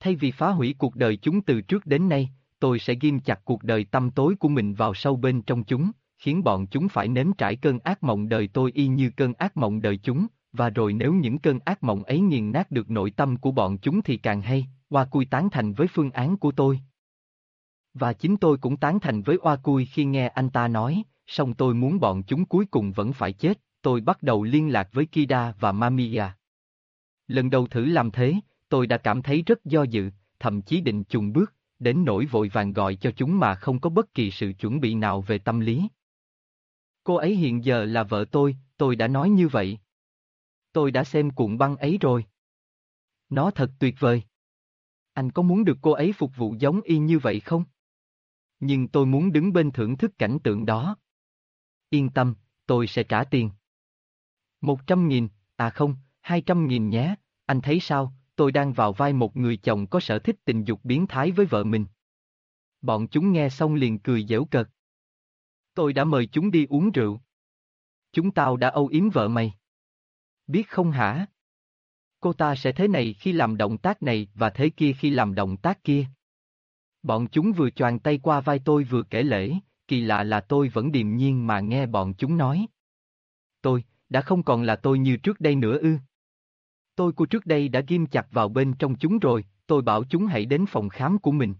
Thay vì phá hủy cuộc đời chúng từ trước đến nay, tôi sẽ ghim chặt cuộc đời tâm tối của mình vào sâu bên trong chúng, khiến bọn chúng phải nếm trải cơn ác mộng đời tôi y như cơn ác mộng đời chúng, và rồi nếu những cơn ác mộng ấy nghiền nát được nội tâm của bọn chúng thì càng hay, Hoa Cui tán thành với phương án của tôi. Và chính tôi cũng tán thành với Hoa Cui khi nghe anh ta nói, song tôi muốn bọn chúng cuối cùng vẫn phải chết, tôi bắt đầu liên lạc với Kida và Mamiya. Lần đầu thử làm thế, tôi đã cảm thấy rất do dự, thậm chí định chùng bước, đến nỗi vội vàng gọi cho chúng mà không có bất kỳ sự chuẩn bị nào về tâm lý. Cô ấy hiện giờ là vợ tôi, tôi đã nói như vậy. Tôi đã xem cuộn băng ấy rồi. Nó thật tuyệt vời. Anh có muốn được cô ấy phục vụ giống y như vậy không? Nhưng tôi muốn đứng bên thưởng thức cảnh tượng đó. Yên tâm, tôi sẽ trả tiền. Một trăm nghìn, à không, hai trăm nghìn nhé, anh thấy sao, tôi đang vào vai một người chồng có sở thích tình dục biến thái với vợ mình. Bọn chúng nghe xong liền cười dễu cợt. Tôi đã mời chúng đi uống rượu. Chúng tao đã âu yếm vợ mày. Biết không hả? Cô ta sẽ thế này khi làm động tác này và thế kia khi làm động tác kia. Bọn chúng vừa choàng tay qua vai tôi vừa kể lễ, kỳ lạ là tôi vẫn điềm nhiên mà nghe bọn chúng nói. Tôi, đã không còn là tôi như trước đây nữa ư. Tôi của trước đây đã ghim chặt vào bên trong chúng rồi, tôi bảo chúng hãy đến phòng khám của mình.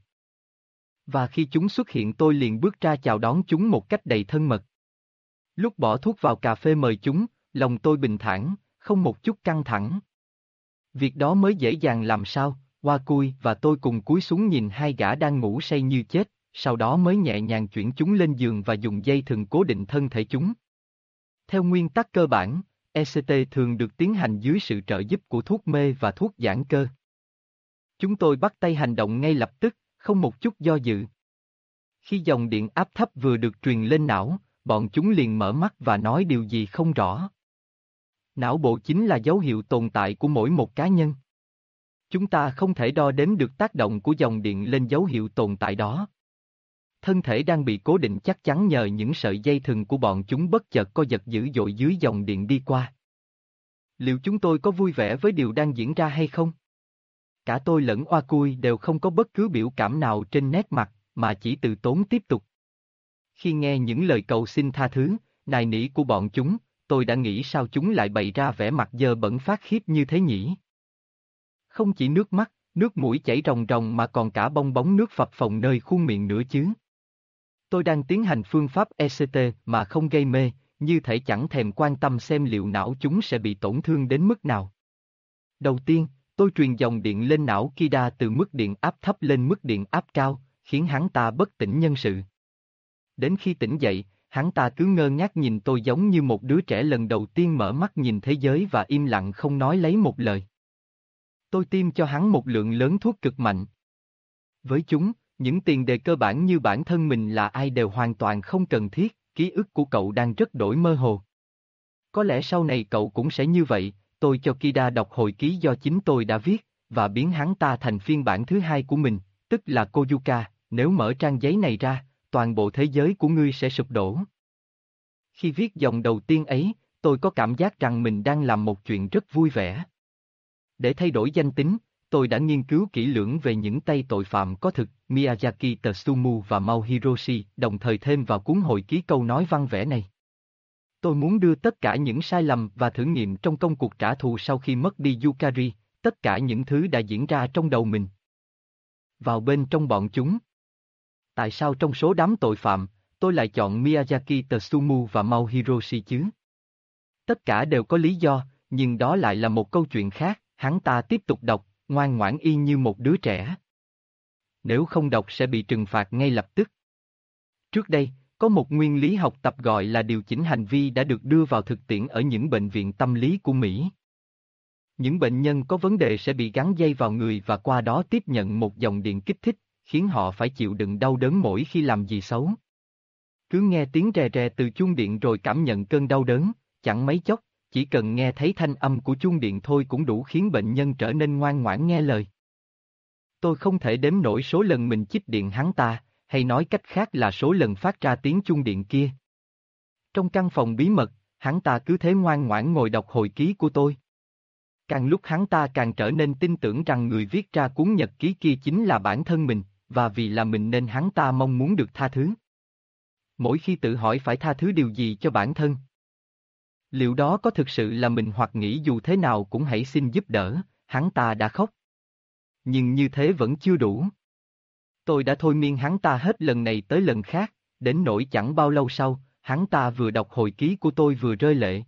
Và khi chúng xuất hiện tôi liền bước ra chào đón chúng một cách đầy thân mật. Lúc bỏ thuốc vào cà phê mời chúng, lòng tôi bình thản, không một chút căng thẳng. Việc đó mới dễ dàng làm sao, Hoa Cui và tôi cùng cúi xuống nhìn hai gã đang ngủ say như chết, sau đó mới nhẹ nhàng chuyển chúng lên giường và dùng dây thừng cố định thân thể chúng. Theo nguyên tắc cơ bản, ECT thường được tiến hành dưới sự trợ giúp của thuốc mê và thuốc giãn cơ. Chúng tôi bắt tay hành động ngay lập tức, không một chút do dự. Khi dòng điện áp thấp vừa được truyền lên não, bọn chúng liền mở mắt và nói điều gì không rõ. Não bộ chính là dấu hiệu tồn tại của mỗi một cá nhân. Chúng ta không thể đo đếm được tác động của dòng điện lên dấu hiệu tồn tại đó. Thân thể đang bị cố định chắc chắn nhờ những sợi dây thừng của bọn chúng bất chợt co giật dữ dội dưới dòng điện đi qua. Liệu chúng tôi có vui vẻ với điều đang diễn ra hay không? Cả tôi lẫn oa cui đều không có bất cứ biểu cảm nào trên nét mặt, mà chỉ từ tốn tiếp tục. Khi nghe những lời cầu xin tha thứ, nài nỉ của bọn chúng, tôi đã nghĩ sao chúng lại bày ra vẻ mặt dơ bẩn phát khiếp như thế nhỉ? Không chỉ nước mắt, nước mũi chảy ròng ròng mà còn cả bong bóng nước phập phồng nơi khuôn miệng nữa chứ. Tôi đang tiến hành phương pháp ECT mà không gây mê, như thể chẳng thèm quan tâm xem liệu não chúng sẽ bị tổn thương đến mức nào. Đầu tiên, tôi truyền dòng điện lên não Kida từ mức điện áp thấp lên mức điện áp cao, khiến hắn ta bất tỉnh nhân sự. Đến khi tỉnh dậy, hắn ta cứ ngơ ngác nhìn tôi giống như một đứa trẻ lần đầu tiên mở mắt nhìn thế giới và im lặng không nói lấy một lời. Tôi tiêm cho hắn một lượng lớn thuốc cực mạnh. Với chúng, Những tiền đề cơ bản như bản thân mình là ai đều hoàn toàn không cần thiết, ký ức của cậu đang rất đổi mơ hồ. Có lẽ sau này cậu cũng sẽ như vậy, tôi cho Kida đọc hồi ký do chính tôi đã viết, và biến hắn ta thành phiên bản thứ hai của mình, tức là Koyuka, nếu mở trang giấy này ra, toàn bộ thế giới của ngươi sẽ sụp đổ. Khi viết dòng đầu tiên ấy, tôi có cảm giác rằng mình đang làm một chuyện rất vui vẻ. Để thay đổi danh tính, tôi đã nghiên cứu kỹ lưỡng về những tay tội phạm có thực, Miyazaki Tsumu và Mao Hiroshi, đồng thời thêm vào cuốn hồi ký câu nói văn vẽ này. Tôi muốn đưa tất cả những sai lầm và thử nghiệm trong công cuộc trả thù sau khi mất đi Yukari, tất cả những thứ đã diễn ra trong đầu mình. Vào bên trong bọn chúng. Tại sao trong số đám tội phạm, tôi lại chọn Miyazaki Tsumu và Mao Hiroshi chứ? Tất cả đều có lý do, nhưng đó lại là một câu chuyện khác, hắn ta tiếp tục đọc, ngoan ngoãn y như một đứa trẻ. Nếu không đọc sẽ bị trừng phạt ngay lập tức. Trước đây, có một nguyên lý học tập gọi là điều chỉnh hành vi đã được đưa vào thực tiễn ở những bệnh viện tâm lý của Mỹ. Những bệnh nhân có vấn đề sẽ bị gắn dây vào người và qua đó tiếp nhận một dòng điện kích thích, khiến họ phải chịu đựng đau đớn mỗi khi làm gì xấu. Cứ nghe tiếng rè rè từ chuông điện rồi cảm nhận cơn đau đớn, chẳng mấy chốc, chỉ cần nghe thấy thanh âm của chuông điện thôi cũng đủ khiến bệnh nhân trở nên ngoan ngoãn nghe lời. Tôi không thể đếm nổi số lần mình chích điện hắn ta, hay nói cách khác là số lần phát ra tiếng chuông điện kia. Trong căn phòng bí mật, hắn ta cứ thế ngoan ngoãn ngồi đọc hồi ký của tôi. Càng lúc hắn ta càng trở nên tin tưởng rằng người viết ra cuốn nhật ký kia chính là bản thân mình, và vì là mình nên hắn ta mong muốn được tha thứ. Mỗi khi tự hỏi phải tha thứ điều gì cho bản thân. Liệu đó có thực sự là mình hoặc nghĩ dù thế nào cũng hãy xin giúp đỡ, hắn ta đã khóc. Nhưng như thế vẫn chưa đủ. Tôi đã thôi miên hắn ta hết lần này tới lần khác, đến nỗi chẳng bao lâu sau, hắn ta vừa đọc hồi ký của tôi vừa rơi lệ.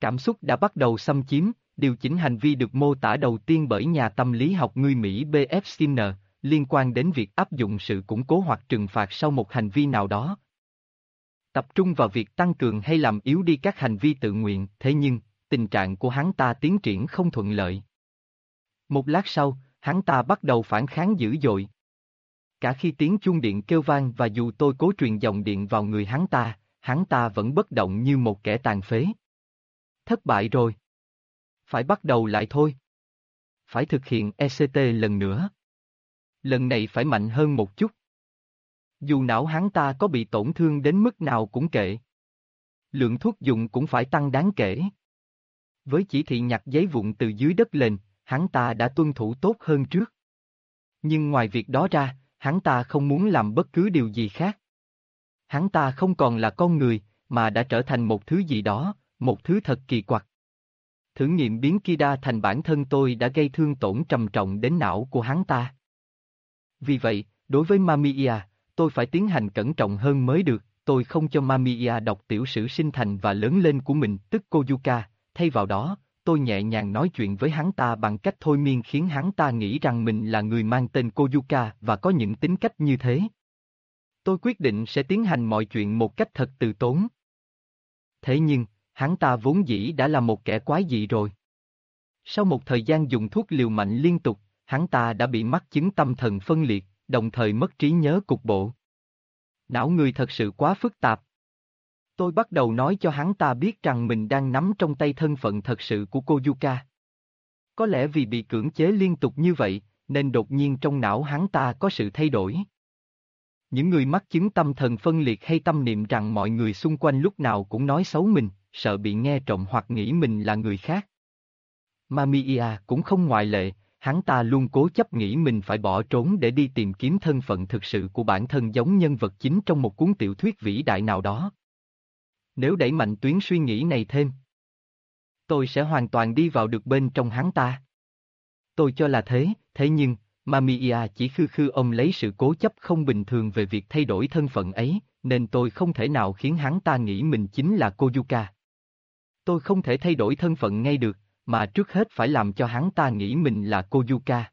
Cảm xúc đã bắt đầu xâm chiếm, điều chỉnh hành vi được mô tả đầu tiên bởi nhà tâm lý học người Mỹ B.F. Skinner, liên quan đến việc áp dụng sự củng cố hoặc trừng phạt sau một hành vi nào đó. Tập trung vào việc tăng cường hay làm yếu đi các hành vi tự nguyện, thế nhưng, tình trạng của hắn ta tiến triển không thuận lợi. Một lát sau, hắn ta bắt đầu phản kháng dữ dội. Cả khi tiếng chuông điện kêu vang và dù tôi cố truyền dòng điện vào người hắn ta, hắn ta vẫn bất động như một kẻ tàn phế. Thất bại rồi. Phải bắt đầu lại thôi. Phải thực hiện ECT lần nữa. Lần này phải mạnh hơn một chút. Dù não hắn ta có bị tổn thương đến mức nào cũng kệ. Lượng thuốc dùng cũng phải tăng đáng kể. Với chỉ thị nhặt giấy vụn từ dưới đất lên, hắn ta đã tuân thủ tốt hơn trước. Nhưng ngoài việc đó ra, hắn ta không muốn làm bất cứ điều gì khác. Hắn ta không còn là con người, mà đã trở thành một thứ gì đó, một thứ thật kỳ quặc. Thử nghiệm biến Kida thành bản thân tôi đã gây thương tổn trầm trọng đến não của hắn ta. Vì vậy, đối với Mamiya, tôi phải tiến hành cẩn trọng hơn mới được, tôi không cho Mamiya đọc tiểu sử sinh thành và lớn lên của mình, tức Koyuka, thay vào đó, tôi nhẹ nhàng nói chuyện với hắn ta bằng cách thôi miên khiến hắn ta nghĩ rằng mình là người mang tên Koyuka và có những tính cách như thế. Tôi quyết định sẽ tiến hành mọi chuyện một cách thật từ tốn. Thế nhưng, hắn ta vốn dĩ đã là một kẻ quái dị rồi. Sau một thời gian dùng thuốc liều mạnh liên tục, hắn ta đã bị mắc chứng tâm thần phân liệt, đồng thời mất trí nhớ cục bộ. Não người thật sự quá phức tạp. Tôi bắt đầu nói cho hắn ta biết rằng mình đang nắm trong tay thân phận thật sự của cô Yuka. Có lẽ vì bị cưỡng chế liên tục như vậy, nên đột nhiên trong não hắn ta có sự thay đổi. Những người mắc chứng tâm thần phân liệt hay tâm niệm rằng mọi người xung quanh lúc nào cũng nói xấu mình, sợ bị nghe trộm hoặc nghĩ mình là người khác. Mamiya cũng không ngoại lệ, hắn ta luôn cố chấp nghĩ mình phải bỏ trốn để đi tìm kiếm thân phận thực sự của bản thân giống nhân vật chính trong một cuốn tiểu thuyết vĩ đại nào đó. Nếu đẩy mạnh tuyến suy nghĩ này thêm, tôi sẽ hoàn toàn đi vào được bên trong hắn ta. Tôi cho là thế, thế nhưng, Mamiya chỉ khư khư ông lấy sự cố chấp không bình thường về việc thay đổi thân phận ấy, nên tôi không thể nào khiến hắn ta nghĩ mình chính là Koyuka. Tôi không thể thay đổi thân phận ngay được, mà trước hết phải làm cho hắn ta nghĩ mình là Koyuka.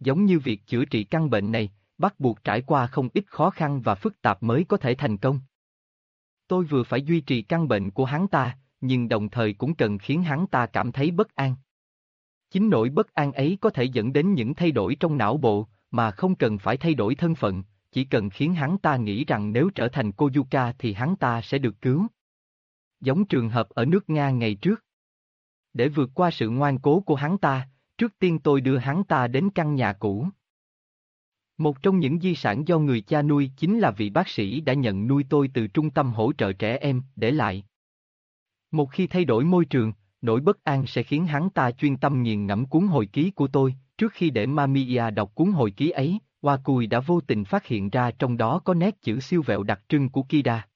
Giống như việc chữa trị căn bệnh này, bắt buộc trải qua không ít khó khăn và phức tạp mới có thể thành công. Tôi vừa phải duy trì căn bệnh của hắn ta, nhưng đồng thời cũng cần khiến hắn ta cảm thấy bất an. Chính nỗi bất an ấy có thể dẫn đến những thay đổi trong não bộ, mà không cần phải thay đổi thân phận, chỉ cần khiến hắn ta nghĩ rằng nếu trở thành Koyuka thì hắn ta sẽ được cứu. Giống trường hợp ở nước Nga ngày trước. Để vượt qua sự ngoan cố của hắn ta, trước tiên tôi đưa hắn ta đến căn nhà cũ. Một trong những di sản do người cha nuôi chính là vị bác sĩ đã nhận nuôi tôi từ trung tâm hỗ trợ trẻ em, để lại. Một khi thay đổi môi trường, nỗi bất an sẽ khiến hắn ta chuyên tâm nghiền ngẫm cuốn hồi ký của tôi, trước khi để Mamiya đọc cuốn hồi ký ấy, Wakui đã vô tình phát hiện ra trong đó có nét chữ siêu vẹo đặc trưng của Kida.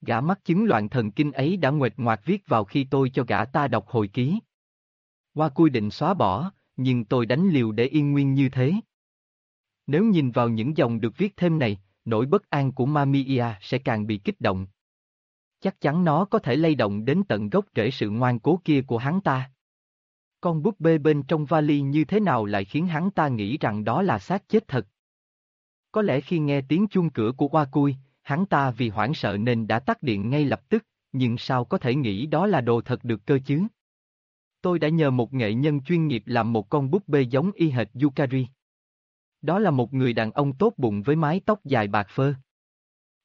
Gã mắc chứng loạn thần kinh ấy đã nguệt ngoạc viết vào khi tôi cho gã ta đọc hồi ký. Wakui định xóa bỏ, nhưng tôi đánh liều để yên nguyên như thế. Nếu nhìn vào những dòng được viết thêm này, nỗi bất an của Mamiya sẽ càng bị kích động. Chắc chắn nó có thể lay động đến tận gốc rễ sự ngoan cố kia của hắn ta. Con búp bê bên trong vali như thế nào lại khiến hắn ta nghĩ rằng đó là xác chết thật. Có lẽ khi nghe tiếng chuông cửa của Hoa Cui, hắn ta vì hoảng sợ nên đã tắt điện ngay lập tức, nhưng sao có thể nghĩ đó là đồ thật được cơ chứ? Tôi đã nhờ một nghệ nhân chuyên nghiệp làm một con búp bê giống y hệt Yukari. Đó là một người đàn ông tốt bụng với mái tóc dài bạc phơ.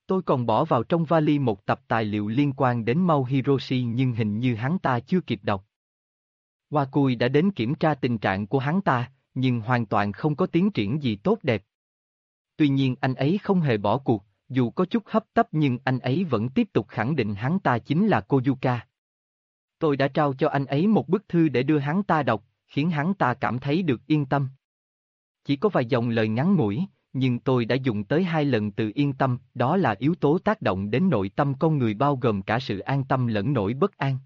Tôi còn bỏ vào trong vali một tập tài liệu liên quan đến Mau Hiroshi nhưng hình như hắn ta chưa kịp đọc. Wakui đã đến kiểm tra tình trạng của hắn ta, nhưng hoàn toàn không có tiến triển gì tốt đẹp. Tuy nhiên anh ấy không hề bỏ cuộc, dù có chút hấp tấp nhưng anh ấy vẫn tiếp tục khẳng định hắn ta chính là Koyuka. Tôi đã trao cho anh ấy một bức thư để đưa hắn ta đọc, khiến hắn ta cảm thấy được yên tâm. Chỉ có vài dòng lời ngắn ngủi, nhưng tôi đã dùng tới hai lần từ yên tâm, đó là yếu tố tác động đến nội tâm con người bao gồm cả sự an tâm lẫn nỗi bất an.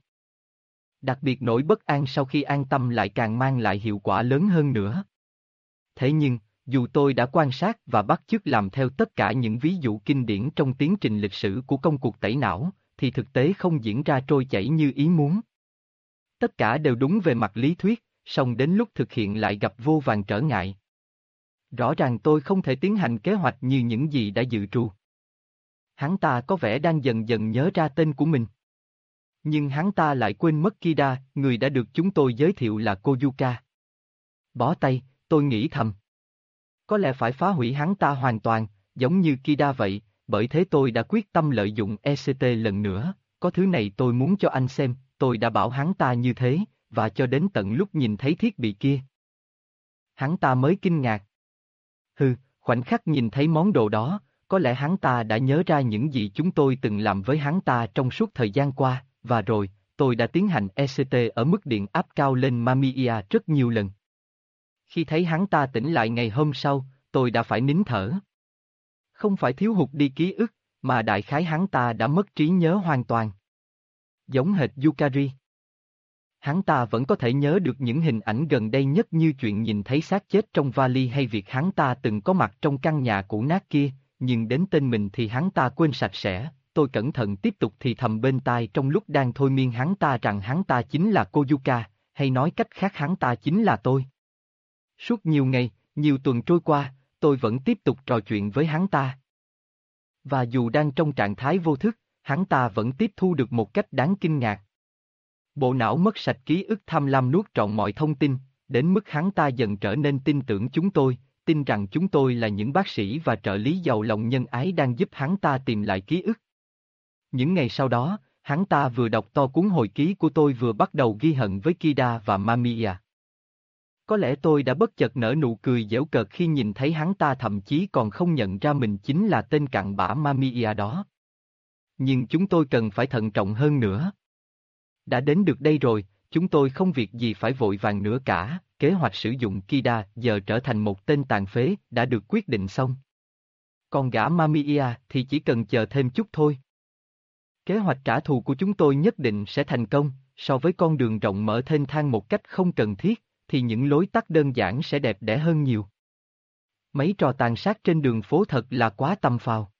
Đặc biệt nỗi bất an sau khi an tâm lại càng mang lại hiệu quả lớn hơn nữa. Thế nhưng, dù tôi đã quan sát và bắt chước làm theo tất cả những ví dụ kinh điển trong tiến trình lịch sử của công cuộc tẩy não, thì thực tế không diễn ra trôi chảy như ý muốn. Tất cả đều đúng về mặt lý thuyết, song đến lúc thực hiện lại gặp vô vàng trở ngại. Rõ ràng tôi không thể tiến hành kế hoạch như những gì đã dự trù. Hắn ta có vẻ đang dần dần nhớ ra tên của mình. Nhưng hắn ta lại quên mất Kida, người đã được chúng tôi giới thiệu là Koyuka. Bó tay, tôi nghĩ thầm. Có lẽ phải phá hủy hắn ta hoàn toàn, giống như Kida vậy, bởi thế tôi đã quyết tâm lợi dụng ECT lần nữa, có thứ này tôi muốn cho anh xem, tôi đã bảo hắn ta như thế, và cho đến tận lúc nhìn thấy thiết bị kia. Hắn ta mới kinh ngạc. Hừ, khoảnh khắc nhìn thấy món đồ đó, có lẽ hắn ta đã nhớ ra những gì chúng tôi từng làm với hắn ta trong suốt thời gian qua, và rồi, tôi đã tiến hành ECT ở mức điện áp cao lên Mamiya rất nhiều lần. Khi thấy hắn ta tỉnh lại ngày hôm sau, tôi đã phải nín thở. Không phải thiếu hụt đi ký ức, mà đại khái hắn ta đã mất trí nhớ hoàn toàn. Giống hệt Yukari. Hắn ta vẫn có thể nhớ được những hình ảnh gần đây nhất như chuyện nhìn thấy xác chết trong vali hay việc hắn ta từng có mặt trong căn nhà cũ nát kia, nhưng đến tên mình thì hắn ta quên sạch sẽ. Tôi cẩn thận tiếp tục thì thầm bên tai trong lúc đang thôi miên hắn ta rằng hắn ta chính là cô Yuka, hay nói cách khác hắn ta chính là tôi. Suốt nhiều ngày, nhiều tuần trôi qua, tôi vẫn tiếp tục trò chuyện với hắn ta. Và dù đang trong trạng thái vô thức, hắn ta vẫn tiếp thu được một cách đáng kinh ngạc. Bộ não mất sạch ký ức tham lam nuốt trọn mọi thông tin, đến mức hắn ta dần trở nên tin tưởng chúng tôi, tin rằng chúng tôi là những bác sĩ và trợ lý giàu lòng nhân ái đang giúp hắn ta tìm lại ký ức. Những ngày sau đó, hắn ta vừa đọc to cuốn hồi ký của tôi vừa bắt đầu ghi hận với Kida và Mamiya. Có lẽ tôi đã bất chợt nở nụ cười dễu cợt khi nhìn thấy hắn ta thậm chí còn không nhận ra mình chính là tên cặn bã Mamiya đó. Nhưng chúng tôi cần phải thận trọng hơn nữa. Đã đến được đây rồi, chúng tôi không việc gì phải vội vàng nữa cả, kế hoạch sử dụng Kida giờ trở thành một tên tàn phế đã được quyết định xong. Còn gã Mamiya thì chỉ cần chờ thêm chút thôi. Kế hoạch trả thù của chúng tôi nhất định sẽ thành công, so với con đường rộng mở thênh thang một cách không cần thiết, thì những lối tắt đơn giản sẽ đẹp đẽ hơn nhiều. Mấy trò tàn sát trên đường phố thật là quá tầm phào.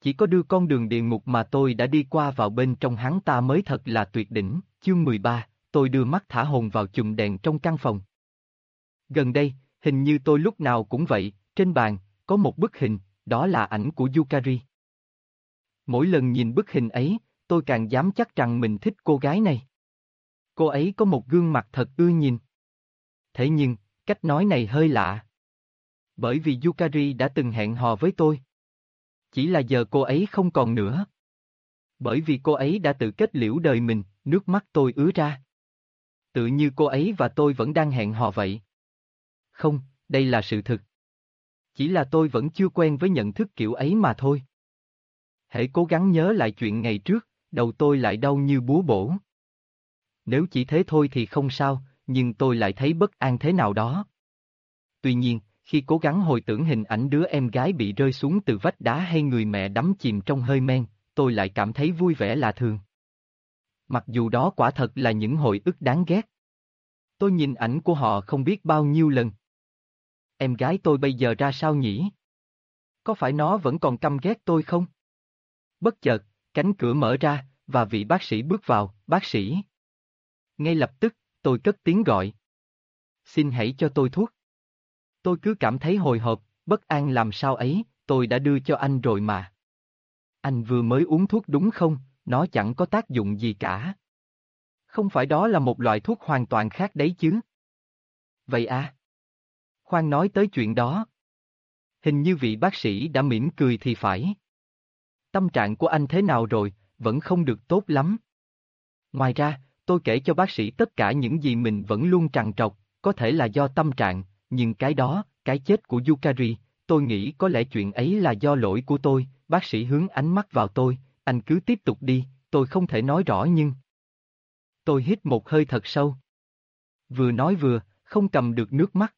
Chỉ có đưa con đường địa ngục mà tôi đã đi qua vào bên trong hắn ta mới thật là tuyệt đỉnh, chương 13, tôi đưa mắt thả hồn vào chùm đèn trong căn phòng. Gần đây, hình như tôi lúc nào cũng vậy, trên bàn, có một bức hình, đó là ảnh của Yukari. Mỗi lần nhìn bức hình ấy, tôi càng dám chắc rằng mình thích cô gái này. Cô ấy có một gương mặt thật ưa nhìn. Thế nhưng, cách nói này hơi lạ. Bởi vì Yukari đã từng hẹn hò với tôi. Chỉ là giờ cô ấy không còn nữa. Bởi vì cô ấy đã tự kết liễu đời mình, nước mắt tôi ứa ra. Tự như cô ấy và tôi vẫn đang hẹn hò vậy. Không, đây là sự thực. Chỉ là tôi vẫn chưa quen với nhận thức kiểu ấy mà thôi. Hãy cố gắng nhớ lại chuyện ngày trước, đầu tôi lại đau như búa bổ. Nếu chỉ thế thôi thì không sao, nhưng tôi lại thấy bất an thế nào đó. Tuy nhiên, khi cố gắng hồi tưởng hình ảnh đứa em gái bị rơi xuống từ vách đá hay người mẹ đắm chìm trong hơi men, tôi lại cảm thấy vui vẻ lạ thường. Mặc dù đó quả thật là những hồi ức đáng ghét. Tôi nhìn ảnh của họ không biết bao nhiêu lần. Em gái tôi bây giờ ra sao nhỉ? Có phải nó vẫn còn căm ghét tôi không? Bất chợt, cánh cửa mở ra, và vị bác sĩ bước vào, bác sĩ. Ngay lập tức, tôi cất tiếng gọi. Xin hãy cho tôi thuốc. Tôi cứ cảm thấy hồi hộp, bất an làm sao ấy, tôi đã đưa cho anh rồi mà. Anh vừa mới uống thuốc đúng không, nó chẳng có tác dụng gì cả. Không phải đó là một loại thuốc hoàn toàn khác đấy chứ. Vậy à? Khoan nói tới chuyện đó. Hình như vị bác sĩ đã mỉm cười thì phải. Tâm trạng của anh thế nào rồi, vẫn không được tốt lắm. Ngoài ra, tôi kể cho bác sĩ tất cả những gì mình vẫn luôn trằn trọc, có thể là do tâm trạng, nhưng cái đó, cái chết của Yukari, tôi nghĩ có lẽ chuyện ấy là do lỗi của tôi, bác sĩ hướng ánh mắt vào tôi, anh cứ tiếp tục đi, tôi không thể nói rõ nhưng... Tôi hít một hơi thật sâu. Vừa nói vừa, không cầm được nước mắt.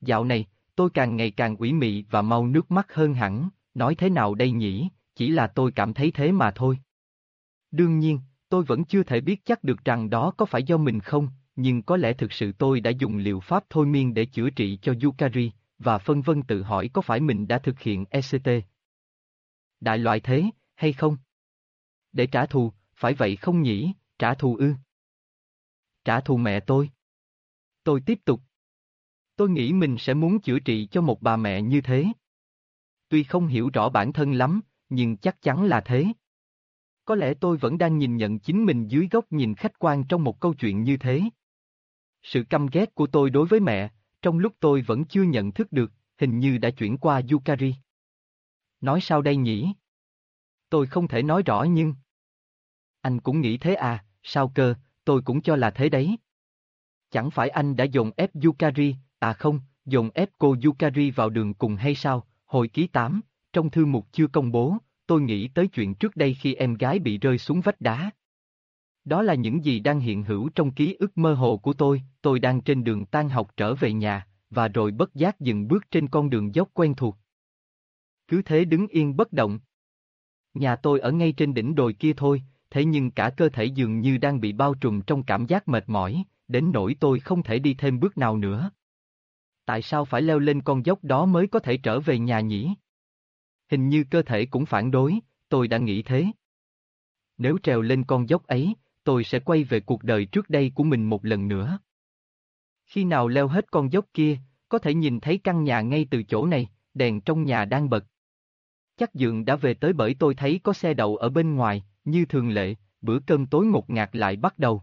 Dạo này, tôi càng ngày càng ủy mị và mau nước mắt hơn hẳn, nói thế nào đây nhỉ, chỉ là tôi cảm thấy thế mà thôi. Đương nhiên, tôi vẫn chưa thể biết chắc được rằng đó có phải do mình không, nhưng có lẽ thực sự tôi đã dùng liệu pháp thôi miên để chữa trị cho Yukari, và phân vân tự hỏi có phải mình đã thực hiện ECT. Đại loại thế, hay không? Để trả thù, phải vậy không nhỉ, trả thù ư? Trả thù mẹ tôi. Tôi tiếp tục. Tôi nghĩ mình sẽ muốn chữa trị cho một bà mẹ như thế. Tuy không hiểu rõ bản thân lắm, nhưng chắc chắn là thế. Có lẽ tôi vẫn đang nhìn nhận chính mình dưới góc nhìn khách quan trong một câu chuyện như thế. Sự căm ghét của tôi đối với mẹ, trong lúc tôi vẫn chưa nhận thức được, hình như đã chuyển qua Yukari. Nói sao đây nhỉ? Tôi không thể nói rõ nhưng... Anh cũng nghĩ thế à, sao cơ, tôi cũng cho là thế đấy. Chẳng phải anh đã dồn ép Yukari, à không, dồn ép cô Yukari vào đường cùng hay sao, hồi ký 8, trong thư mục chưa công bố, tôi nghĩ tới chuyện trước đây khi em gái bị rơi xuống vách đá. Đó là những gì đang hiện hữu trong ký ức mơ hồ của tôi, tôi đang trên đường tan học trở về nhà, và rồi bất giác dừng bước trên con đường dốc quen thuộc. Cứ thế đứng yên bất động. Nhà tôi ở ngay trên đỉnh đồi kia thôi, thế nhưng cả cơ thể dường như đang bị bao trùm trong cảm giác mệt mỏi, đến nỗi tôi không thể đi thêm bước nào nữa. Tại sao phải leo lên con dốc đó mới có thể trở về nhà nhỉ? Hình như cơ thể cũng phản đối, tôi đã nghĩ thế. Nếu trèo lên con dốc ấy, tôi sẽ quay về cuộc đời trước đây của mình một lần nữa. Khi nào leo hết con dốc kia, có thể nhìn thấy căn nhà ngay từ chỗ này, đèn trong nhà đang bật. Chắc dượng đã về tới bởi tôi thấy có xe đậu ở bên ngoài, như thường lệ, bữa cơm tối ngột ngạt lại bắt đầu.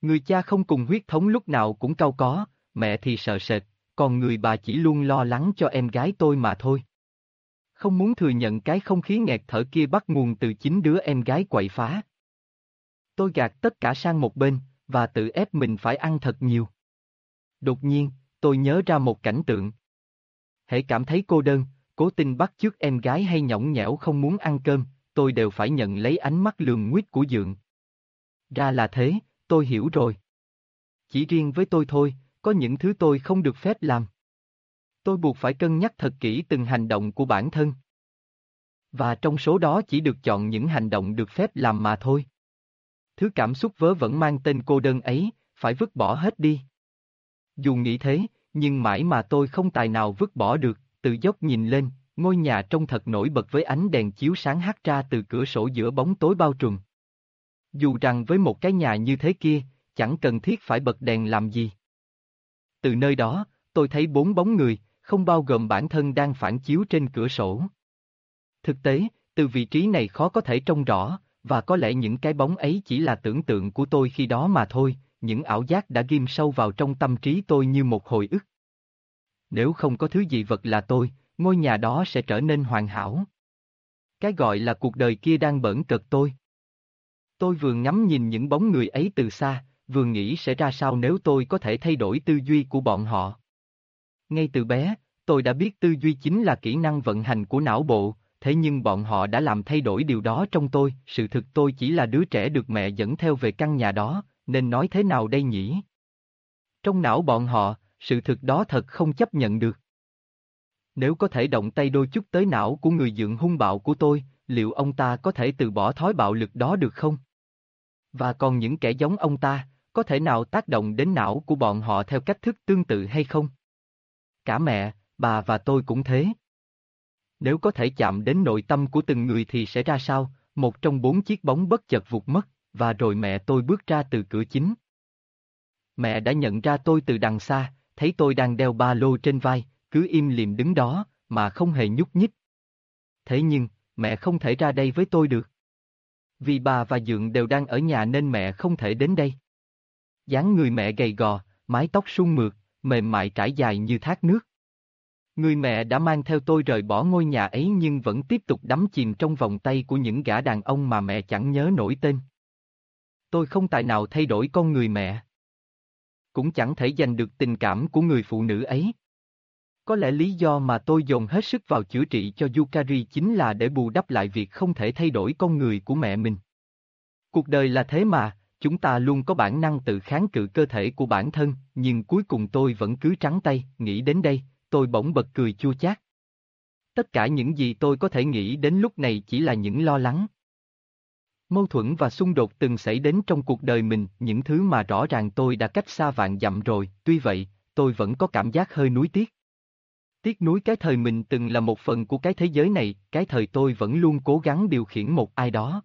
Người cha không cùng huyết thống lúc nào cũng cao có, mẹ thì sợ sệt, còn người bà chỉ luôn lo lắng cho em gái tôi mà thôi. Không muốn thừa nhận cái không khí nghẹt thở kia bắt nguồn từ chính đứa em gái quậy phá. Tôi gạt tất cả sang một bên, và tự ép mình phải ăn thật nhiều. Đột nhiên, tôi nhớ ra một cảnh tượng. Hễ cảm thấy cô đơn, cố tình bắt chước em gái hay nhõng nhẽo không muốn ăn cơm, tôi đều phải nhận lấy ánh mắt lườm nguyết của dượng. Ra là thế, tôi hiểu rồi. Chỉ riêng với tôi thôi, có những thứ tôi không được phép làm. Tôi buộc phải cân nhắc thật kỹ từng hành động của bản thân. Và trong số đó chỉ được chọn những hành động được phép làm mà thôi. Thứ cảm xúc vớ vẫn mang tên cô đơn ấy, phải vứt bỏ hết đi. Dù nghĩ thế, nhưng mãi mà tôi không tài nào vứt bỏ được, từ dốc nhìn lên, ngôi nhà trông thật nổi bật với ánh đèn chiếu sáng hắt ra từ cửa sổ giữa bóng tối bao trùm. Dù rằng với một cái nhà như thế kia, chẳng cần thiết phải bật đèn làm gì. Từ nơi đó, tôi thấy bốn bóng người, không bao gồm bản thân đang phản chiếu trên cửa sổ. Thực tế, từ vị trí này khó có thể trông rõ, và có lẽ những cái bóng ấy chỉ là tưởng tượng của tôi khi đó mà thôi, những ảo giác đã ghim sâu vào trong tâm trí tôi như một hồi ức. Nếu không có thứ gì vật là tôi, ngôi nhà đó sẽ trở nên hoàn hảo. Cái gọi là cuộc đời kia đang bẩn cực tôi. Tôi vừa ngắm nhìn những bóng người ấy từ xa, vừa nghĩ sẽ ra sao nếu tôi có thể thay đổi tư duy của bọn họ. Ngay từ bé, tôi đã biết tư duy chính là kỹ năng vận hành của não bộ, thế nhưng bọn họ đã làm thay đổi điều đó trong tôi, sự thực tôi chỉ là đứa trẻ được mẹ dẫn theo về căn nhà đó, nên nói thế nào đây nhỉ? Trong não bọn họ, sự thực đó thật không chấp nhận được. Nếu có thể động tay đôi chút tới não của người dưỡng hung bạo của tôi, liệu ông ta có thể từ bỏ thói bạo lực đó được không? Và còn những kẻ giống ông ta, có thể nào tác động đến não của bọn họ theo cách thức tương tự hay không? Cả mẹ, bà và tôi cũng thế. Nếu có thể chạm đến nội tâm của từng người thì sẽ ra sao? Một trong bốn chiếc bóng bất chợt vụt mất, và rồi mẹ tôi bước ra từ cửa chính. Mẹ đã nhận ra tôi từ đằng xa, thấy tôi đang đeo ba lô trên vai, cứ im lìm đứng đó, mà không hề nhúc nhích. Thế nhưng, mẹ không thể ra đây với tôi được. Vì bà và Dượng đều đang ở nhà nên mẹ không thể đến đây. dáng người mẹ gầy gò, mái tóc sung mượt, mềm mại trải dài như thác nước. Người mẹ đã mang theo tôi rời bỏ ngôi nhà ấy nhưng vẫn tiếp tục đắm chìm trong vòng tay của những gã đàn ông mà mẹ chẳng nhớ nổi tên. Tôi không tài nào thay đổi con người mẹ. Cũng chẳng thể giành được tình cảm của người phụ nữ ấy. Có lẽ lý do mà tôi dồn hết sức vào chữa trị cho Yukari chính là để bù đắp lại việc không thể thay đổi con người của mẹ mình. Cuộc đời là thế mà, chúng ta luôn có bản năng tự kháng cự cơ thể của bản thân, nhưng cuối cùng tôi vẫn cứ trắng tay, nghĩ đến đây, tôi bỗng bật cười chua chát. Tất cả những gì tôi có thể nghĩ đến lúc này chỉ là những lo lắng. Mâu thuẫn và xung đột từng xảy đến trong cuộc đời mình, những thứ mà rõ ràng tôi đã cách xa vạn dặm rồi, tuy vậy, tôi vẫn có cảm giác hơi nuối tiếc. Tiếc nuối cái thời mình từng là một phần của cái thế giới này, cái thời tôi vẫn luôn cố gắng điều khiển một ai đó.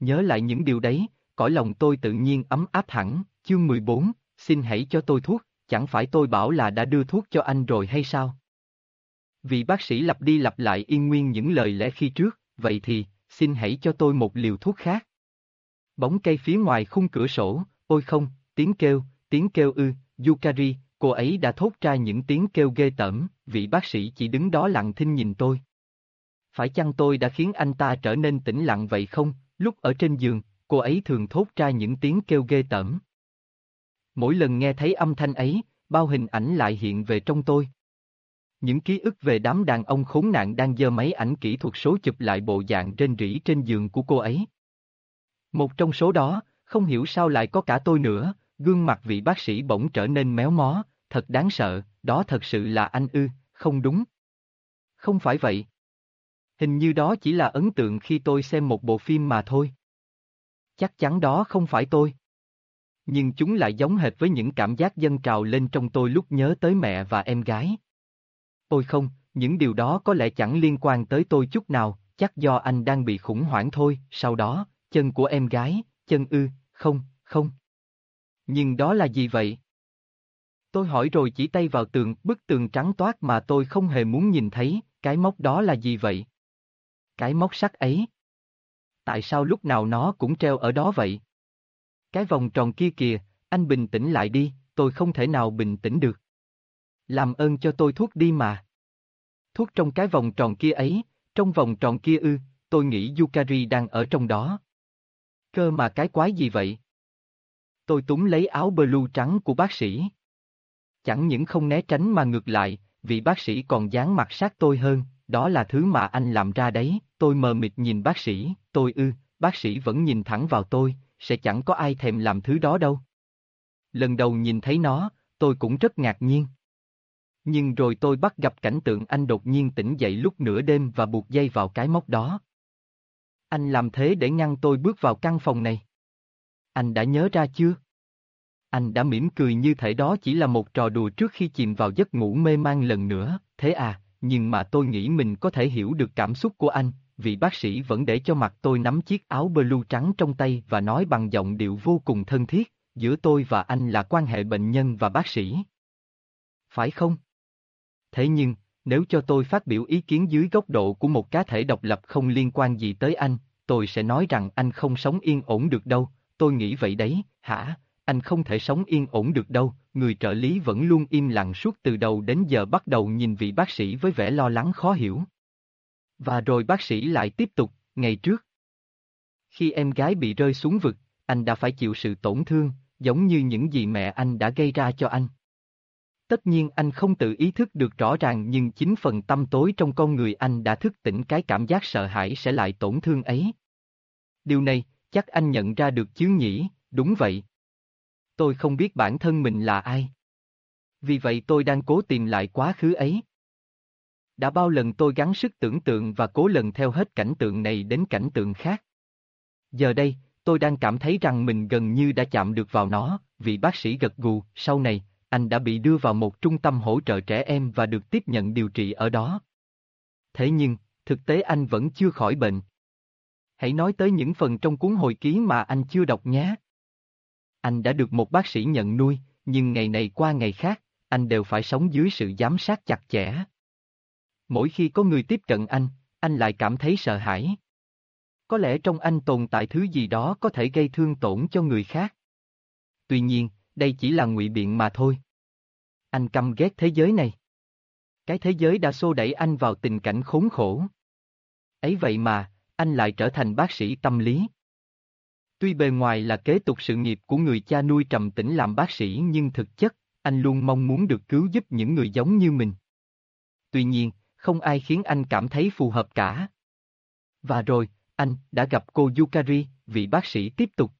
Nhớ lại những điều đấy, cõi lòng tôi tự nhiên ấm áp hẳn, chương 14, xin hãy cho tôi thuốc, chẳng phải tôi bảo là đã đưa thuốc cho anh rồi hay sao? Vị bác sĩ lặp đi lặp lại yên nguyên những lời lẽ khi trước, vậy thì, xin hãy cho tôi một liều thuốc khác. Bóng cây phía ngoài khung cửa sổ, ôi không, tiếng kêu, tiếng kêu ư, Yukari, cô ấy đã thốt ra những tiếng kêu ghê tởm, vị bác sĩ chỉ đứng đó lặng thinh nhìn tôi. Phải chăng tôi đã khiến anh ta trở nên tĩnh lặng vậy không, lúc ở trên giường, cô ấy thường thốt ra những tiếng kêu ghê tởm. Mỗi lần nghe thấy âm thanh ấy, bao hình ảnh lại hiện về trong tôi. Những ký ức về đám đàn ông khốn nạn đang dơ máy ảnh kỹ thuật số chụp lại bộ dạng trên rỉ trên giường của cô ấy. Một trong số đó, không hiểu sao lại có cả tôi nữa, gương mặt vị bác sĩ bỗng trở nên méo mó, thật đáng sợ, đó thật sự là anh ư, không đúng. Không phải vậy. Hình như đó chỉ là ấn tượng khi tôi xem một bộ phim mà thôi. Chắc chắn đó không phải tôi. Nhưng chúng lại giống hệt với những cảm giác dâng trào lên trong tôi lúc nhớ tới mẹ và em gái. Ôi không, những điều đó có lẽ chẳng liên quan tới tôi chút nào, chắc do anh đang bị khủng hoảng thôi, sau đó, chân của em gái, chân ư, không, không. Nhưng đó là gì vậy? Tôi hỏi rồi chỉ tay vào tường, bức tường trắng toát mà tôi không hề muốn nhìn thấy, cái móc đó là gì vậy? Cái móc sắt ấy. Tại sao lúc nào nó cũng treo ở đó vậy? Cái vòng tròn kia kìa, anh bình tĩnh lại đi, tôi không thể nào bình tĩnh được. Làm ơn cho tôi thuốc đi mà. Thuốc trong cái vòng tròn kia ấy, trong vòng tròn kia ư, tôi nghĩ Yukari đang ở trong đó. Cơ mà cái quái gì vậy? Tôi túm lấy áo blue trắng của bác sĩ. Chẳng những không né tránh mà ngược lại, vị bác sĩ còn dán mặt sát tôi hơn, đó là thứ mà anh làm ra đấy, tôi mờ mịt nhìn bác sĩ, tôi ư, bác sĩ vẫn nhìn thẳng vào tôi, sẽ chẳng có ai thèm làm thứ đó đâu. Lần đầu nhìn thấy nó, tôi cũng rất ngạc nhiên. Nhưng rồi tôi bắt gặp cảnh tượng anh đột nhiên tỉnh dậy lúc nửa đêm và buộc dây vào cái móc đó. Anh làm thế để ngăn tôi bước vào căn phòng này. Anh đã nhớ ra chưa? Anh đã mỉm cười như thể đó chỉ là một trò đùa trước khi chìm vào giấc ngủ mê man lần nữa, thế à, nhưng mà tôi nghĩ mình có thể hiểu được cảm xúc của anh, vị bác sĩ vẫn để cho mặt tôi nắm chiếc áo blue trắng trong tay và nói bằng giọng điệu vô cùng thân thiết, giữa tôi và anh là quan hệ bệnh nhân và bác sĩ. Phải không? Thế nhưng, nếu cho tôi phát biểu ý kiến dưới góc độ của một cá thể độc lập không liên quan gì tới anh, tôi sẽ nói rằng anh không sống yên ổn được đâu, tôi nghĩ vậy đấy, hả? anh không thể sống yên ổn được đâu, người trợ lý vẫn luôn im lặng suốt từ đầu đến giờ bắt đầu nhìn vị bác sĩ với vẻ lo lắng khó hiểu. Và rồi bác sĩ lại tiếp tục, ngày trước. Khi em gái bị rơi xuống vực, anh đã phải chịu sự tổn thương, giống như những gì mẹ anh đã gây ra cho anh. Tất nhiên anh không tự ý thức được rõ ràng nhưng chính phần tâm tối trong con người anh đã thức tỉnh cái cảm giác sợ hãi sẽ lại tổn thương ấy. Điều này, chắc anh nhận ra được chứ nhỉ, đúng vậy. Tôi không biết bản thân mình là ai. Vì vậy tôi đang cố tìm lại quá khứ ấy. Đã bao lần tôi gắng sức tưởng tượng và cố lần theo hết cảnh tượng này đến cảnh tượng khác. Giờ đây, tôi đang cảm thấy rằng mình gần như đã chạm được vào nó, vị bác sĩ gật gù, sau này, anh đã bị đưa vào một trung tâm hỗ trợ trẻ em và được tiếp nhận điều trị ở đó. Thế nhưng, thực tế anh vẫn chưa khỏi bệnh. Hãy nói tới những phần trong cuốn hồi ký mà anh chưa đọc nhé. Anh đã được một bác sĩ nhận nuôi, nhưng ngày này qua ngày khác, anh đều phải sống dưới sự giám sát chặt chẽ. Mỗi khi có người tiếp cận anh, anh lại cảm thấy sợ hãi. Có lẽ trong anh tồn tại thứ gì đó có thể gây thương tổn cho người khác. Tuy nhiên, đây chỉ là ngụy biện mà thôi. Anh căm ghét thế giới này. Cái thế giới đã xô đẩy anh vào tình cảnh khốn khổ. Ấy vậy mà, anh lại trở thành bác sĩ tâm lý. Tuy bề ngoài là kế tục sự nghiệp của người cha nuôi trầm tĩnh làm bác sĩ nhưng thực chất, anh luôn mong muốn được cứu giúp những người giống như mình. Tuy nhiên, không ai khiến anh cảm thấy phù hợp cả. Và rồi, anh đã gặp cô Yukari, vị bác sĩ tiếp tục.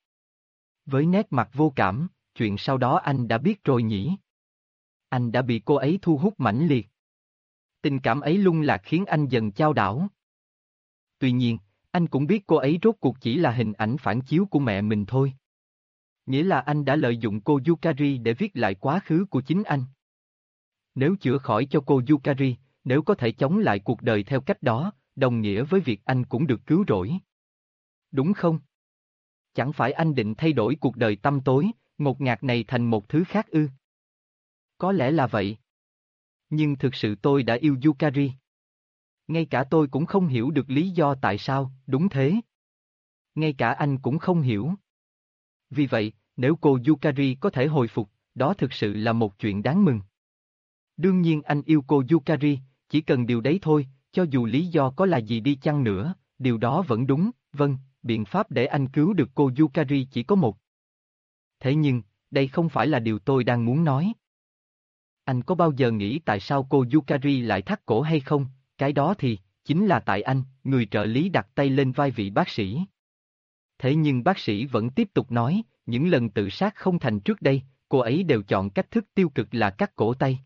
Với nét mặt vô cảm, chuyện sau đó anh đã biết rồi nhỉ. Anh đã bị cô ấy thu hút mãnh liệt. Tình cảm ấy lung lạc khiến anh dần trao đảo. Tuy nhiên, anh cũng biết cô ấy rốt cuộc chỉ là hình ảnh phản chiếu của mẹ mình thôi. Nghĩa là anh đã lợi dụng cô Yukari để viết lại quá khứ của chính anh. Nếu chữa khỏi cho cô Yukari, nếu có thể chống lại cuộc đời theo cách đó, đồng nghĩa với việc anh cũng được cứu rỗi. Đúng không? Chẳng phải anh định thay đổi cuộc đời tâm tối, ngột ngạt này thành một thứ khác ư? Có lẽ là vậy. Nhưng thực sự tôi đã yêu Yukari. Ngay cả tôi cũng không hiểu được lý do tại sao, đúng thế. Ngay cả anh cũng không hiểu. Vì vậy, nếu cô Yukari có thể hồi phục, đó thực sự là một chuyện đáng mừng. Đương nhiên anh yêu cô Yukari, chỉ cần điều đấy thôi, cho dù lý do có là gì đi chăng nữa, điều đó vẫn đúng, vâng, biện pháp để anh cứu được cô Yukari chỉ có một. Thế nhưng, đây không phải là điều tôi đang muốn nói. Anh có bao giờ nghĩ tại sao cô Yukari lại thắt cổ hay không, cái đó thì, chính là tại anh, người trợ lý đặt tay lên vai vị bác sĩ. Thế nhưng bác sĩ vẫn tiếp tục nói, những lần tự sát không thành trước đây, cô ấy đều chọn cách thức tiêu cực là cắt cổ tay.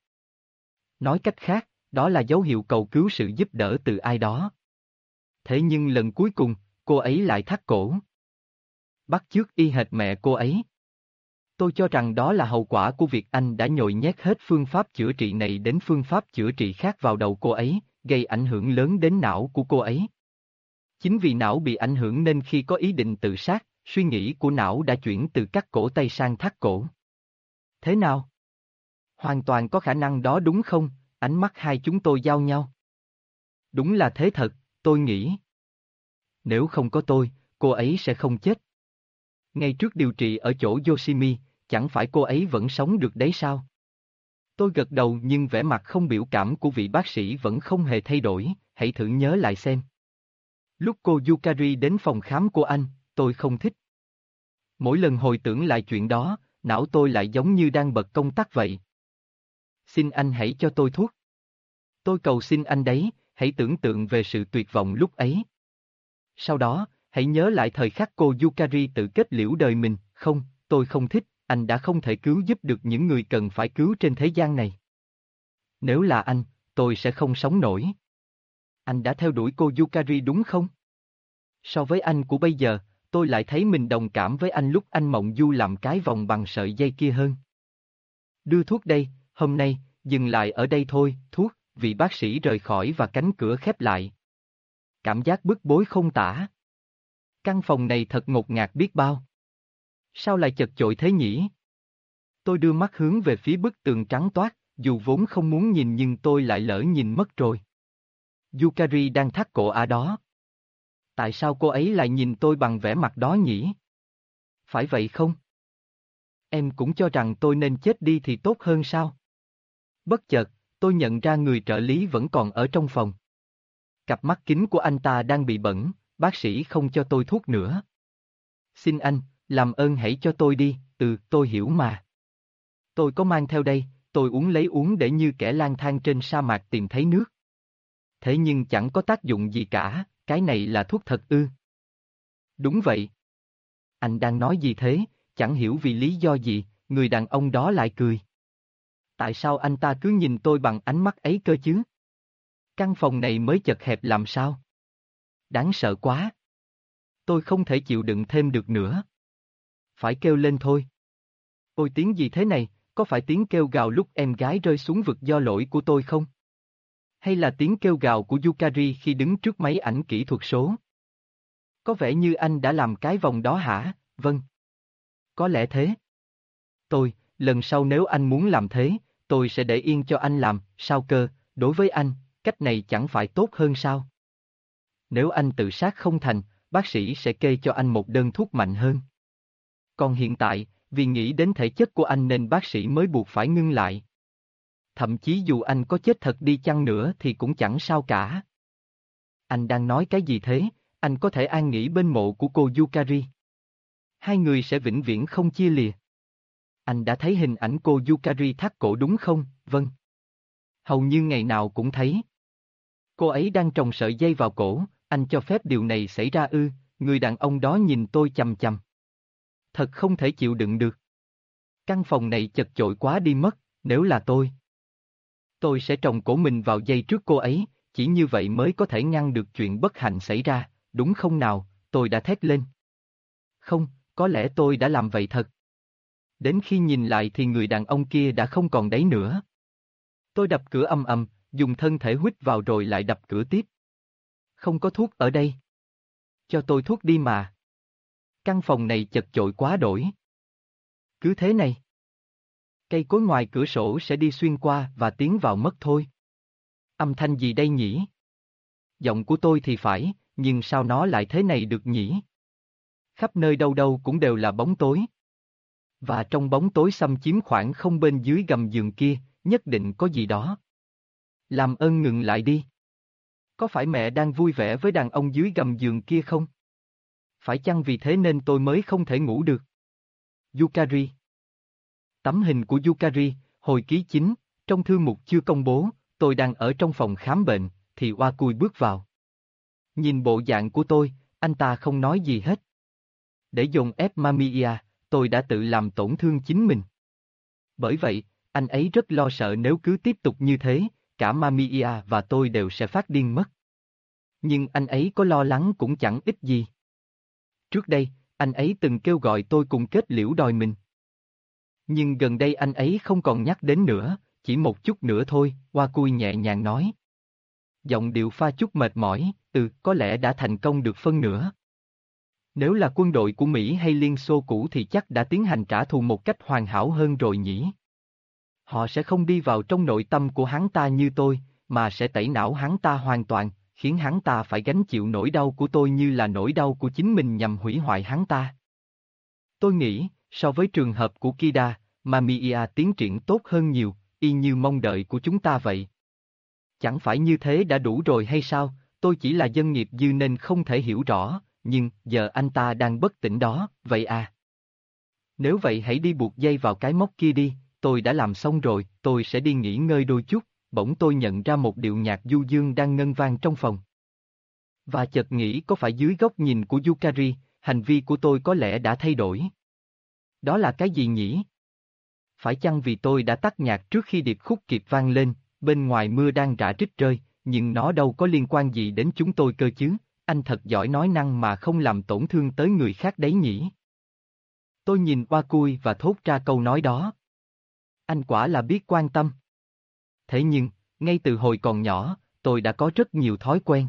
Nói cách khác, đó là dấu hiệu cầu cứu sự giúp đỡ từ ai đó. Thế nhưng lần cuối cùng, cô ấy lại thắt cổ. Bắt chước y hệt mẹ cô ấy. Tôi cho rằng đó là hậu quả của việc anh đã nhồi nhét hết phương pháp chữa trị này đến phương pháp chữa trị khác vào đầu cô ấy, gây ảnh hưởng lớn đến não của cô ấy. Chính vì não bị ảnh hưởng nên khi có ý định tự sát, suy nghĩ của não đã chuyển từ cắt cổ tay sang thắt cổ. Thế nào? Hoàn toàn có khả năng đó đúng không? Ánh mắt hai chúng tôi giao nhau. Đúng là thế thật, tôi nghĩ. Nếu không có tôi, cô ấy sẽ không chết. Ngay trước điều trị ở chỗ Yoshimi, chẳng phải cô ấy vẫn sống được đấy sao? Tôi gật đầu nhưng vẻ mặt không biểu cảm của vị bác sĩ vẫn không hề thay đổi, hãy thử nhớ lại xem. Lúc cô Yukari đến phòng khám của anh, tôi không thích. Mỗi lần hồi tưởng lại chuyện đó, não tôi lại giống như đang bật công tắc vậy. Xin anh hãy cho tôi thuốc. Tôi cầu xin anh đấy, hãy tưởng tượng về sự tuyệt vọng lúc ấy. Sau đó, hãy nhớ lại thời khắc cô Yukari tự kết liễu đời mình, không, tôi không thích, anh đã không thể cứu giúp được những người cần phải cứu trên thế gian này. Nếu là anh, tôi sẽ không sống nổi. Anh đã theo đuổi cô Yukari đúng không? So với anh của bây giờ, tôi lại thấy mình đồng cảm với anh lúc anh mộng du làm cái vòng bằng sợi dây kia hơn. Đưa thuốc đây, hôm nay, dừng lại ở đây thôi, thuốc, vị bác sĩ rời khỏi và cánh cửa khép lại. Cảm giác bức bối không tả. Căn phòng này thật ngột ngạt biết bao. Sao lại chật chội thế nhỉ? Tôi đưa mắt hướng về phía bức tường trắng toát, dù vốn không muốn nhìn nhưng tôi lại lỡ nhìn mất rồi. Yukari đang thắt cổ ở đó. Tại sao cô ấy lại nhìn tôi bằng vẻ mặt đó nhỉ? Phải vậy không? em cũng cho rằng tôi nên chết đi thì tốt hơn sao? Bất chợt, tôi nhận ra người trợ lý vẫn còn ở trong phòng. Cặp mắt kính của anh ta đang bị bẩn, bác sĩ không cho tôi thuốc nữa. Xin anh, làm ơn hãy cho tôi đi, ừ, tôi hiểu mà. Tôi có mang theo đây, tôi uống lấy uống để như kẻ lang thang trên sa mạc tìm thấy nước. Thế nhưng chẳng có tác dụng gì cả, cái này là thuốc thật ư. Đúng vậy. Anh đang nói gì thế, chẳng hiểu vì lý do gì, người đàn ông đó lại cười. Tại sao anh ta cứ nhìn tôi bằng ánh mắt ấy cơ chứ? Căn phòng này mới chật hẹp làm sao? Đáng sợ quá. Tôi không thể chịu đựng thêm được nữa. Phải kêu lên thôi. Ôi tiếng gì thế này, có phải tiếng kêu gào lúc em gái rơi xuống vực do lỗi của tôi không? Hay là tiếng kêu gào của Yukari khi đứng trước máy ảnh kỹ thuật số? Có vẻ như anh đã làm cái vòng đó hả? Vâng. Có lẽ thế. Tôi, lần sau nếu anh muốn làm thế, tôi sẽ để yên cho anh làm, sao cơ, đối với anh, cách này chẳng phải tốt hơn sao? Nếu anh tự sát không thành, bác sĩ sẽ kê cho anh một đơn thuốc mạnh hơn. Còn hiện tại, vì nghĩ đến thể chất của anh nên bác sĩ mới buộc phải ngưng lại. Thậm chí dù anh có chết thật đi chăng nữa thì cũng chẳng sao cả. Anh đang nói cái gì thế, anh có thể an nghỉ bên mộ của cô Yukari. Hai người sẽ vĩnh viễn không chia lìa. Anh đã thấy hình ảnh cô Yukari thắt cổ đúng không? Vâng. Hầu như ngày nào cũng thấy. Cô ấy đang trồng sợi dây vào cổ, anh cho phép điều này xảy ra ư, người đàn ông đó nhìn tôi chầm chầm. Thật không thể chịu đựng được. Căn phòng này chật chội quá đi mất, nếu là tôi. Tôi sẽ trồng cổ mình vào dây trước cô ấy, chỉ như vậy mới có thể ngăn được chuyện bất hạnh xảy ra, đúng không nào, tôi đã thét lên. Không, có lẽ tôi đã làm vậy thật. Đến khi nhìn lại thì người đàn ông kia đã không còn đấy nữa. Tôi đập cửa âm ầm, dùng thân thể huýt vào rồi lại đập cửa tiếp. Không có thuốc ở đây. Cho tôi thuốc đi mà. Căn phòng này chật chội quá đổi. Cứ thế này. Cây cối ngoài cửa sổ sẽ đi xuyên qua và tiến vào mất thôi. Âm thanh gì đây nhỉ? Giọng của tôi thì phải, nhưng sao nó lại thế này được nhỉ? Khắp nơi đâu đâu cũng đều là bóng tối. Và trong bóng tối xâm chiếm khoảng không bên dưới gầm giường kia, nhất định có gì đó. Làm ơn ngừng lại đi. Có phải mẹ đang vui vẻ với đàn ông dưới gầm giường kia không? Phải chăng vì thế nên tôi mới không thể ngủ được? Yukari Tấm hình của Yukari, hồi ký chính, trong thư mục chưa công bố, tôi đang ở trong phòng khám bệnh, thì Wakui bước vào. Nhìn bộ dạng của tôi, anh ta không nói gì hết. Để dồn ép Mamiya, tôi đã tự làm tổn thương chính mình. Bởi vậy, anh ấy rất lo sợ nếu cứ tiếp tục như thế, cả Mamiya và tôi đều sẽ phát điên mất. Nhưng anh ấy có lo lắng cũng chẳng ích gì. Trước đây, anh ấy từng kêu gọi tôi cùng kết liễu đòi mình. Nhưng gần đây anh ấy không còn nhắc đến nữa, chỉ một chút nữa thôi, Hoa Cui nhẹ nhàng nói. Giọng điệu pha chút mệt mỏi, ừ, có lẽ đã thành công được phân nửa. Nếu là quân đội của Mỹ hay Liên Xô cũ thì chắc đã tiến hành trả thù một cách hoàn hảo hơn rồi nhỉ. Họ sẽ không đi vào trong nội tâm của hắn ta như tôi, mà sẽ tẩy não hắn ta hoàn toàn, khiến hắn ta phải gánh chịu nỗi đau của tôi như là nỗi đau của chính mình nhằm hủy hoại hắn ta. Tôi nghĩ, so với trường hợp của Kida, Mamiya tiến triển tốt hơn nhiều, y như mong đợi của chúng ta vậy. Chẳng phải như thế đã đủ rồi hay sao, tôi chỉ là dân nghiệp dư nên không thể hiểu rõ, nhưng giờ anh ta đang bất tỉnh đó, vậy à. Nếu vậy hãy đi buộc dây vào cái móc kia đi, tôi đã làm xong rồi, tôi sẽ đi nghỉ ngơi đôi chút, bỗng tôi nhận ra một điệu nhạc du dương đang ngân vang trong phòng. Và chợt nghĩ có phải dưới góc nhìn của Yukari, hành vi của tôi có lẽ đã thay đổi. Đó là cái gì nhỉ? Phải chăng vì tôi đã tắt nhạc trước khi điệp khúc kịp vang lên, bên ngoài mưa đang rã rít rơi, nhưng nó đâu có liên quan gì đến chúng tôi cơ chứ, anh thật giỏi nói năng mà không làm tổn thương tới người khác đấy nhỉ. Tôi nhìn qua cui và thốt ra câu nói đó. Anh quả là biết quan tâm. Thế nhưng, ngay từ hồi còn nhỏ, tôi đã có rất nhiều thói quen.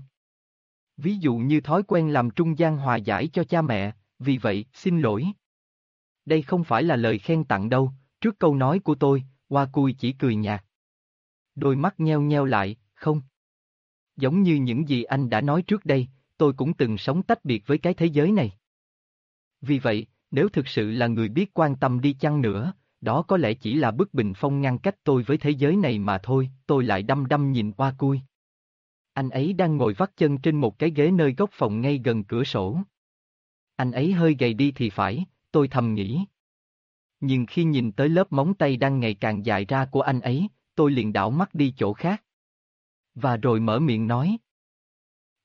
Ví dụ như thói quen làm trung gian hòa giải cho cha mẹ, vì vậy, xin lỗi. Đây không phải là lời khen tặng đâu, trước câu nói của tôi, Hoa Cui chỉ cười nhạt. Đôi mắt nheo nheo lại, không. Giống như những gì anh đã nói trước đây, tôi cũng từng sống tách biệt với cái thế giới này. Vì vậy, Nếu thực sự là người biết quan tâm đi chăng nữa, đó có lẽ chỉ là bức bình phong ngăn cách tôi với thế giới này mà thôi, tôi lại đăm đăm nhìn qua cui. Anh ấy đang ngồi vắt chân trên một cái ghế nơi góc phòng ngay gần cửa sổ. Anh ấy hơi gầy đi thì phải, tôi thầm nghĩ. Nhưng khi nhìn tới lớp móng tay đang ngày càng dài ra của anh ấy, tôi liền đảo mắt đi chỗ khác. Và rồi mở miệng nói.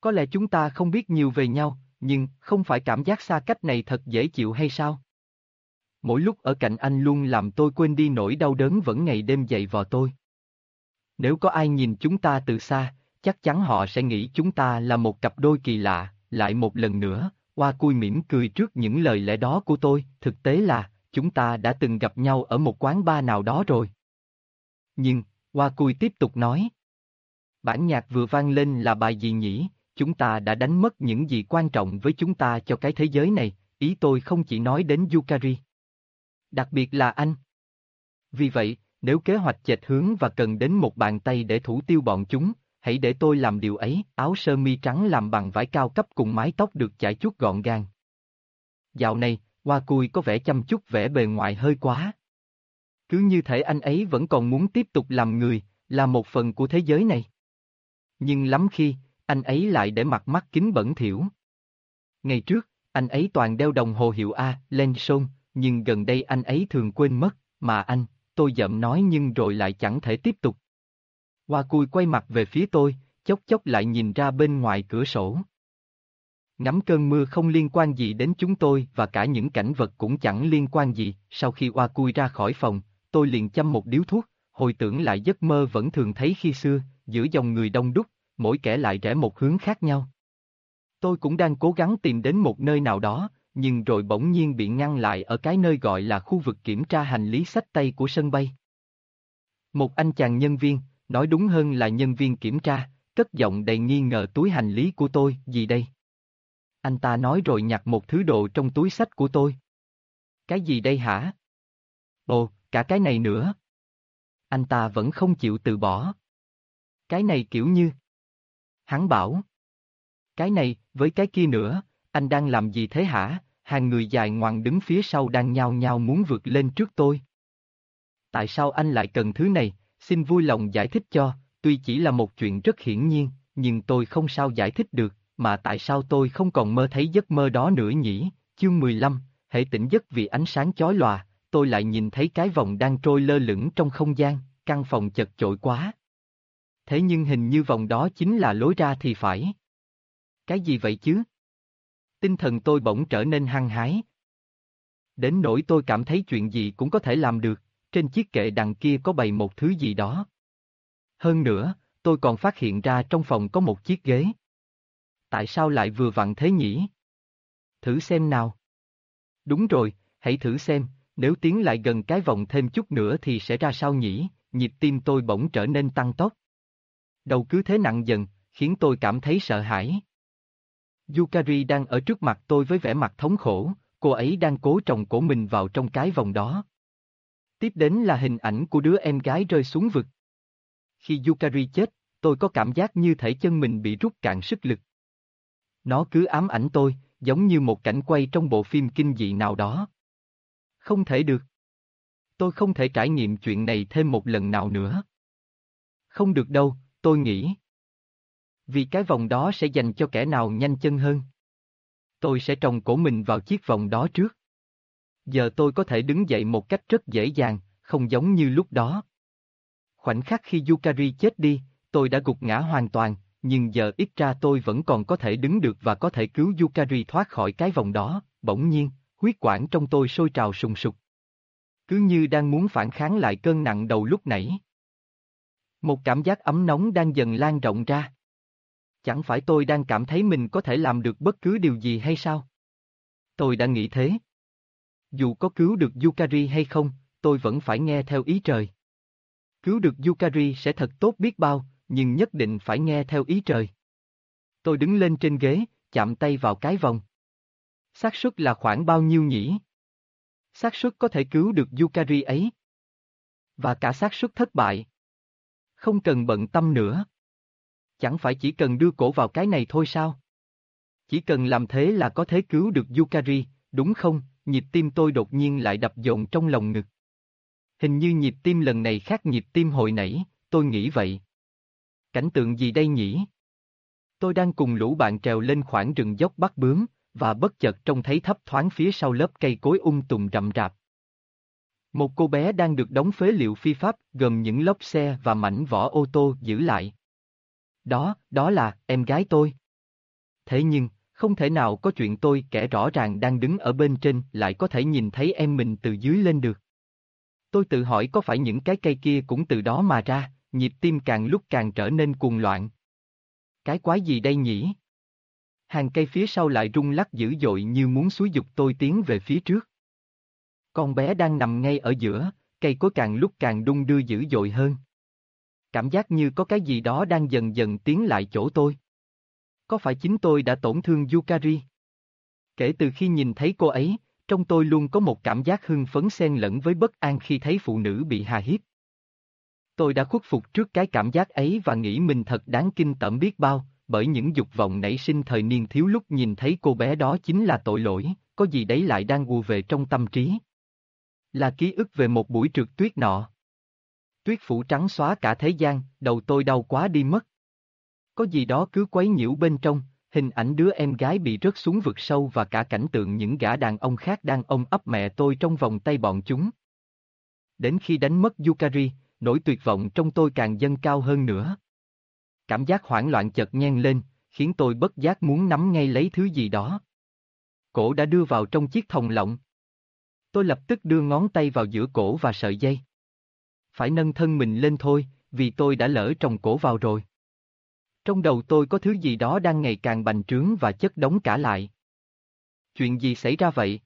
Có lẽ chúng ta không biết nhiều về nhau, nhưng không phải cảm giác xa cách này thật dễ chịu hay sao? Mỗi lúc ở cạnh anh luôn làm tôi quên đi nỗi đau đớn vẫn ngày đêm dậy vò tôi. Nếu có ai nhìn chúng ta từ xa, chắc chắn họ sẽ nghĩ chúng ta là một cặp đôi kỳ lạ, lại một lần nữa, Hoa Cui mỉm cười trước những lời lẽ đó của tôi, thực tế là, chúng ta đã từng gặp nhau ở một quán bar nào đó rồi. Nhưng, Hoa Cui tiếp tục nói. Bản nhạc vừa vang lên là bài gì nhỉ, chúng ta đã đánh mất những gì quan trọng với chúng ta cho cái thế giới này, ý tôi không chỉ nói đến Yukari. Đặc biệt là anh. Vì vậy, nếu kế hoạch chệch hướng và cần đến một bàn tay để thủ tiêu bọn chúng, hãy để tôi làm điều ấy, áo sơ mi trắng làm bằng vải cao cấp cùng mái tóc được chải chút gọn gàng. Dạo này, Hoa Cui có vẻ chăm chút vẻ bề ngoài hơi quá. Cứ như thể anh ấy vẫn còn muốn tiếp tục làm người, là một phần của thế giới này. Nhưng lắm khi, anh ấy lại để mặt mắt kính bẩn thỉu. Ngày trước, anh ấy toàn đeo đồng hồ hiệu A, lên sôn, nhưng gần đây anh ấy thường quên mất, mà anh, tôi dậm nói nhưng rồi lại chẳng thể tiếp tục. Hoa cui quay mặt về phía tôi, chốc chốc lại nhìn ra bên ngoài cửa sổ. Ngắm cơn mưa không liên quan gì đến chúng tôi và cả những cảnh vật cũng chẳng liên quan gì, sau khi Hoa cui ra khỏi phòng, tôi liền chăm một điếu thuốc, hồi tưởng lại giấc mơ vẫn thường thấy khi xưa, giữa dòng người đông đúc, mỗi kẻ lại rẽ một hướng khác nhau. Tôi cũng đang cố gắng tìm đến một nơi nào đó, nhưng rồi bỗng nhiên bị ngăn lại ở cái nơi gọi là khu vực kiểm tra hành lý sách tay của sân bay. Một anh chàng nhân viên, nói đúng hơn là nhân viên kiểm tra, cất giọng đầy nghi ngờ túi hành lý của tôi, gì đây? Anh ta nói rồi nhặt một thứ đồ trong túi sách của tôi. Cái gì đây hả? Ồ, cả cái này nữa. Anh ta vẫn không chịu từ bỏ. Cái này kiểu như... Hắn bảo. Cái này, với cái kia nữa, anh đang làm gì thế hả? Hàng người dài ngoằng đứng phía sau đang nhao nhao muốn vượt lên trước tôi. Tại sao anh lại cần thứ này? Xin vui lòng giải thích cho, tuy chỉ là một chuyện rất hiển nhiên, nhưng tôi không sao giải thích được, mà tại sao tôi không còn mơ thấy giấc mơ đó nữa nhỉ? Chương 15, hệ tỉnh giấc vì ánh sáng chói lòa, tôi lại nhìn thấy cái vòng đang trôi lơ lửng trong không gian, căn phòng chật chội quá. Thế nhưng hình như vòng đó chính là lối ra thì phải. Cái gì vậy chứ? Tinh thần tôi bỗng trở nên hăng hái. Đến nỗi tôi cảm thấy chuyện gì cũng có thể làm được, trên chiếc kệ đằng kia có bày một thứ gì đó. Hơn nữa, tôi còn phát hiện ra trong phòng có một chiếc ghế. Tại sao lại vừa vặn thế nhỉ? Thử xem nào. Đúng rồi, hãy thử xem, nếu tiến lại gần cái vòng thêm chút nữa thì sẽ ra sao nhỉ? Nhịp tim tôi bỗng trở nên tăng tốc. Đầu cứ thế nặng dần, khiến tôi cảm thấy sợ hãi. Yukari đang ở trước mặt tôi với vẻ mặt thống khổ, cô ấy đang cố trồng cổ mình vào trong cái vòng đó. Tiếp đến là hình ảnh của đứa em gái rơi xuống vực. Khi Yukari chết, tôi có cảm giác như thể chân mình bị rút cạn sức lực. Nó cứ ám ảnh tôi, giống như một cảnh quay trong bộ phim kinh dị nào đó. Không thể được. Tôi không thể trải nghiệm chuyện này thêm một lần nào nữa. Không được đâu, tôi nghĩ. Vì cái vòng đó sẽ dành cho kẻ nào nhanh chân hơn. Tôi sẽ trồng cổ mình vào chiếc vòng đó trước. Giờ tôi có thể đứng dậy một cách rất dễ dàng, không giống như lúc đó. Khoảnh khắc khi Yukari chết đi, tôi đã gục ngã hoàn toàn, nhưng giờ ít ra tôi vẫn còn có thể đứng được và có thể cứu Yukari thoát khỏi cái vòng đó, bỗng nhiên, huyết quản trong tôi sôi trào sùng sục. Cứ như đang muốn phản kháng lại cơn nặng đầu lúc nãy. Một cảm giác ấm nóng đang dần lan rộng ra. Chẳng phải tôi đang cảm thấy mình có thể làm được bất cứ điều gì hay sao? Tôi đã nghĩ thế. Dù có cứu được Yukari hay không, tôi vẫn phải nghe theo ý trời. Cứu được Yukari sẽ thật tốt biết bao, nhưng nhất định phải nghe theo ý trời. Tôi đứng lên trên ghế, chạm tay vào cái vòng. xác suất là khoảng bao nhiêu nhỉ? xác suất có thể cứu được Yukari ấy. Và cả xác suất thất bại. Không cần bận tâm nữa. Chẳng phải chỉ cần đưa cổ vào cái này thôi sao? Chỉ cần làm thế là có thể cứu được Yukari, đúng không? Nhịp tim tôi đột nhiên lại đập dồn trong lòng ngực. Hình như nhịp tim lần này khác nhịp tim hồi nãy, tôi nghĩ vậy. Cảnh tượng gì đây nhỉ? Tôi đang cùng lũ bạn trèo lên khoảng rừng dốc bắt bướm, và bất chợt trông thấy thấp thoáng phía sau lớp cây cối ung tùm rậm rạp. Một cô bé đang được đóng phế liệu phi pháp gồm những lốp xe và mảnh vỏ ô tô giữ lại. Đó, đó là em gái tôi. Thế nhưng, không thể nào có chuyện tôi kẻ rõ ràng đang đứng ở bên trên lại có thể nhìn thấy em mình từ dưới lên được. Tôi tự hỏi có phải những cái cây kia cũng từ đó mà ra, nhịp tim càng lúc càng trở nên cuồng loạn. Cái quái gì đây nhỉ? Hàng cây phía sau lại rung lắc dữ dội như muốn xúi dục tôi tiến về phía trước. Con bé đang nằm ngay ở giữa, cây cối càng lúc càng đung đưa dữ dội hơn. Cảm giác như có cái gì đó đang dần dần tiến lại chỗ tôi. Có phải chính tôi đã tổn thương Yukari? Kể từ khi nhìn thấy cô ấy, trong tôi luôn có một cảm giác hưng phấn xen lẫn với bất an khi thấy phụ nữ bị hà hiếp. Tôi đã khuất phục trước cái cảm giác ấy và nghĩ mình thật đáng kinh tởm biết bao, bởi những dục vọng nảy sinh thời niên thiếu lúc nhìn thấy cô bé đó chính là tội lỗi, có gì đấy lại đang ùa về trong tâm trí. Là ký ức về một buổi trượt tuyết nọ. Tuyết phủ trắng xóa cả thế gian, đầu tôi đau quá đi mất. Có gì đó cứ quấy nhiễu bên trong, hình ảnh đứa em gái bị rớt xuống vực sâu và cả cảnh tượng những gã đàn ông khác đang ôm ấp mẹ tôi trong vòng tay bọn chúng. Đến khi đánh mất Yukari, nỗi tuyệt vọng trong tôi càng dâng cao hơn nữa. Cảm giác hoảng loạn chợt nhen lên, khiến tôi bất giác muốn nắm ngay lấy thứ gì đó. Cổ đã đưa vào trong chiếc thòng lọng. Tôi lập tức đưa ngón tay vào giữa cổ và sợi dây. Phải nâng thân mình lên thôi, vì tôi đã lỡ trồng cổ vào rồi. Trong đầu tôi có thứ gì đó đang ngày càng bành trướng và chất đóng cả lại. Chuyện gì xảy ra vậy?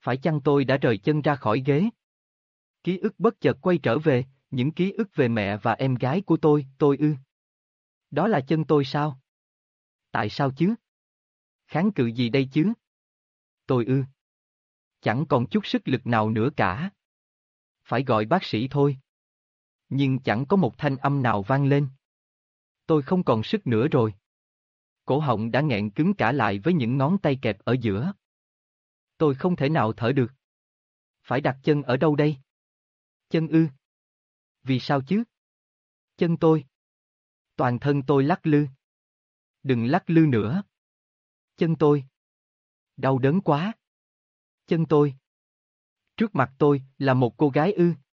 Phải chăng tôi đã rời chân ra khỏi ghế? Ký ức bất chợt quay trở về, những ký ức về mẹ và em gái của tôi, tôi ư. Đó là chân tôi sao? Tại sao chứ? Kháng cự gì đây chứ? Tôi ư. Chẳng còn chút sức lực nào nữa cả. Phải gọi bác sĩ thôi. Nhưng chẳng có một thanh âm nào vang lên. Tôi không còn sức nữa rồi. Cổ họng đã nghẹn cứng cả lại với những ngón tay kẹp ở giữa. Tôi không thể nào thở được. Phải đặt chân ở đâu đây? Chân ư? Vì sao chứ? Chân tôi. Toàn thân tôi lắc lư. Đừng lắc lư nữa. Chân tôi. Đau đớn quá. Chân tôi. Trước mặt tôi là một cô gái ư.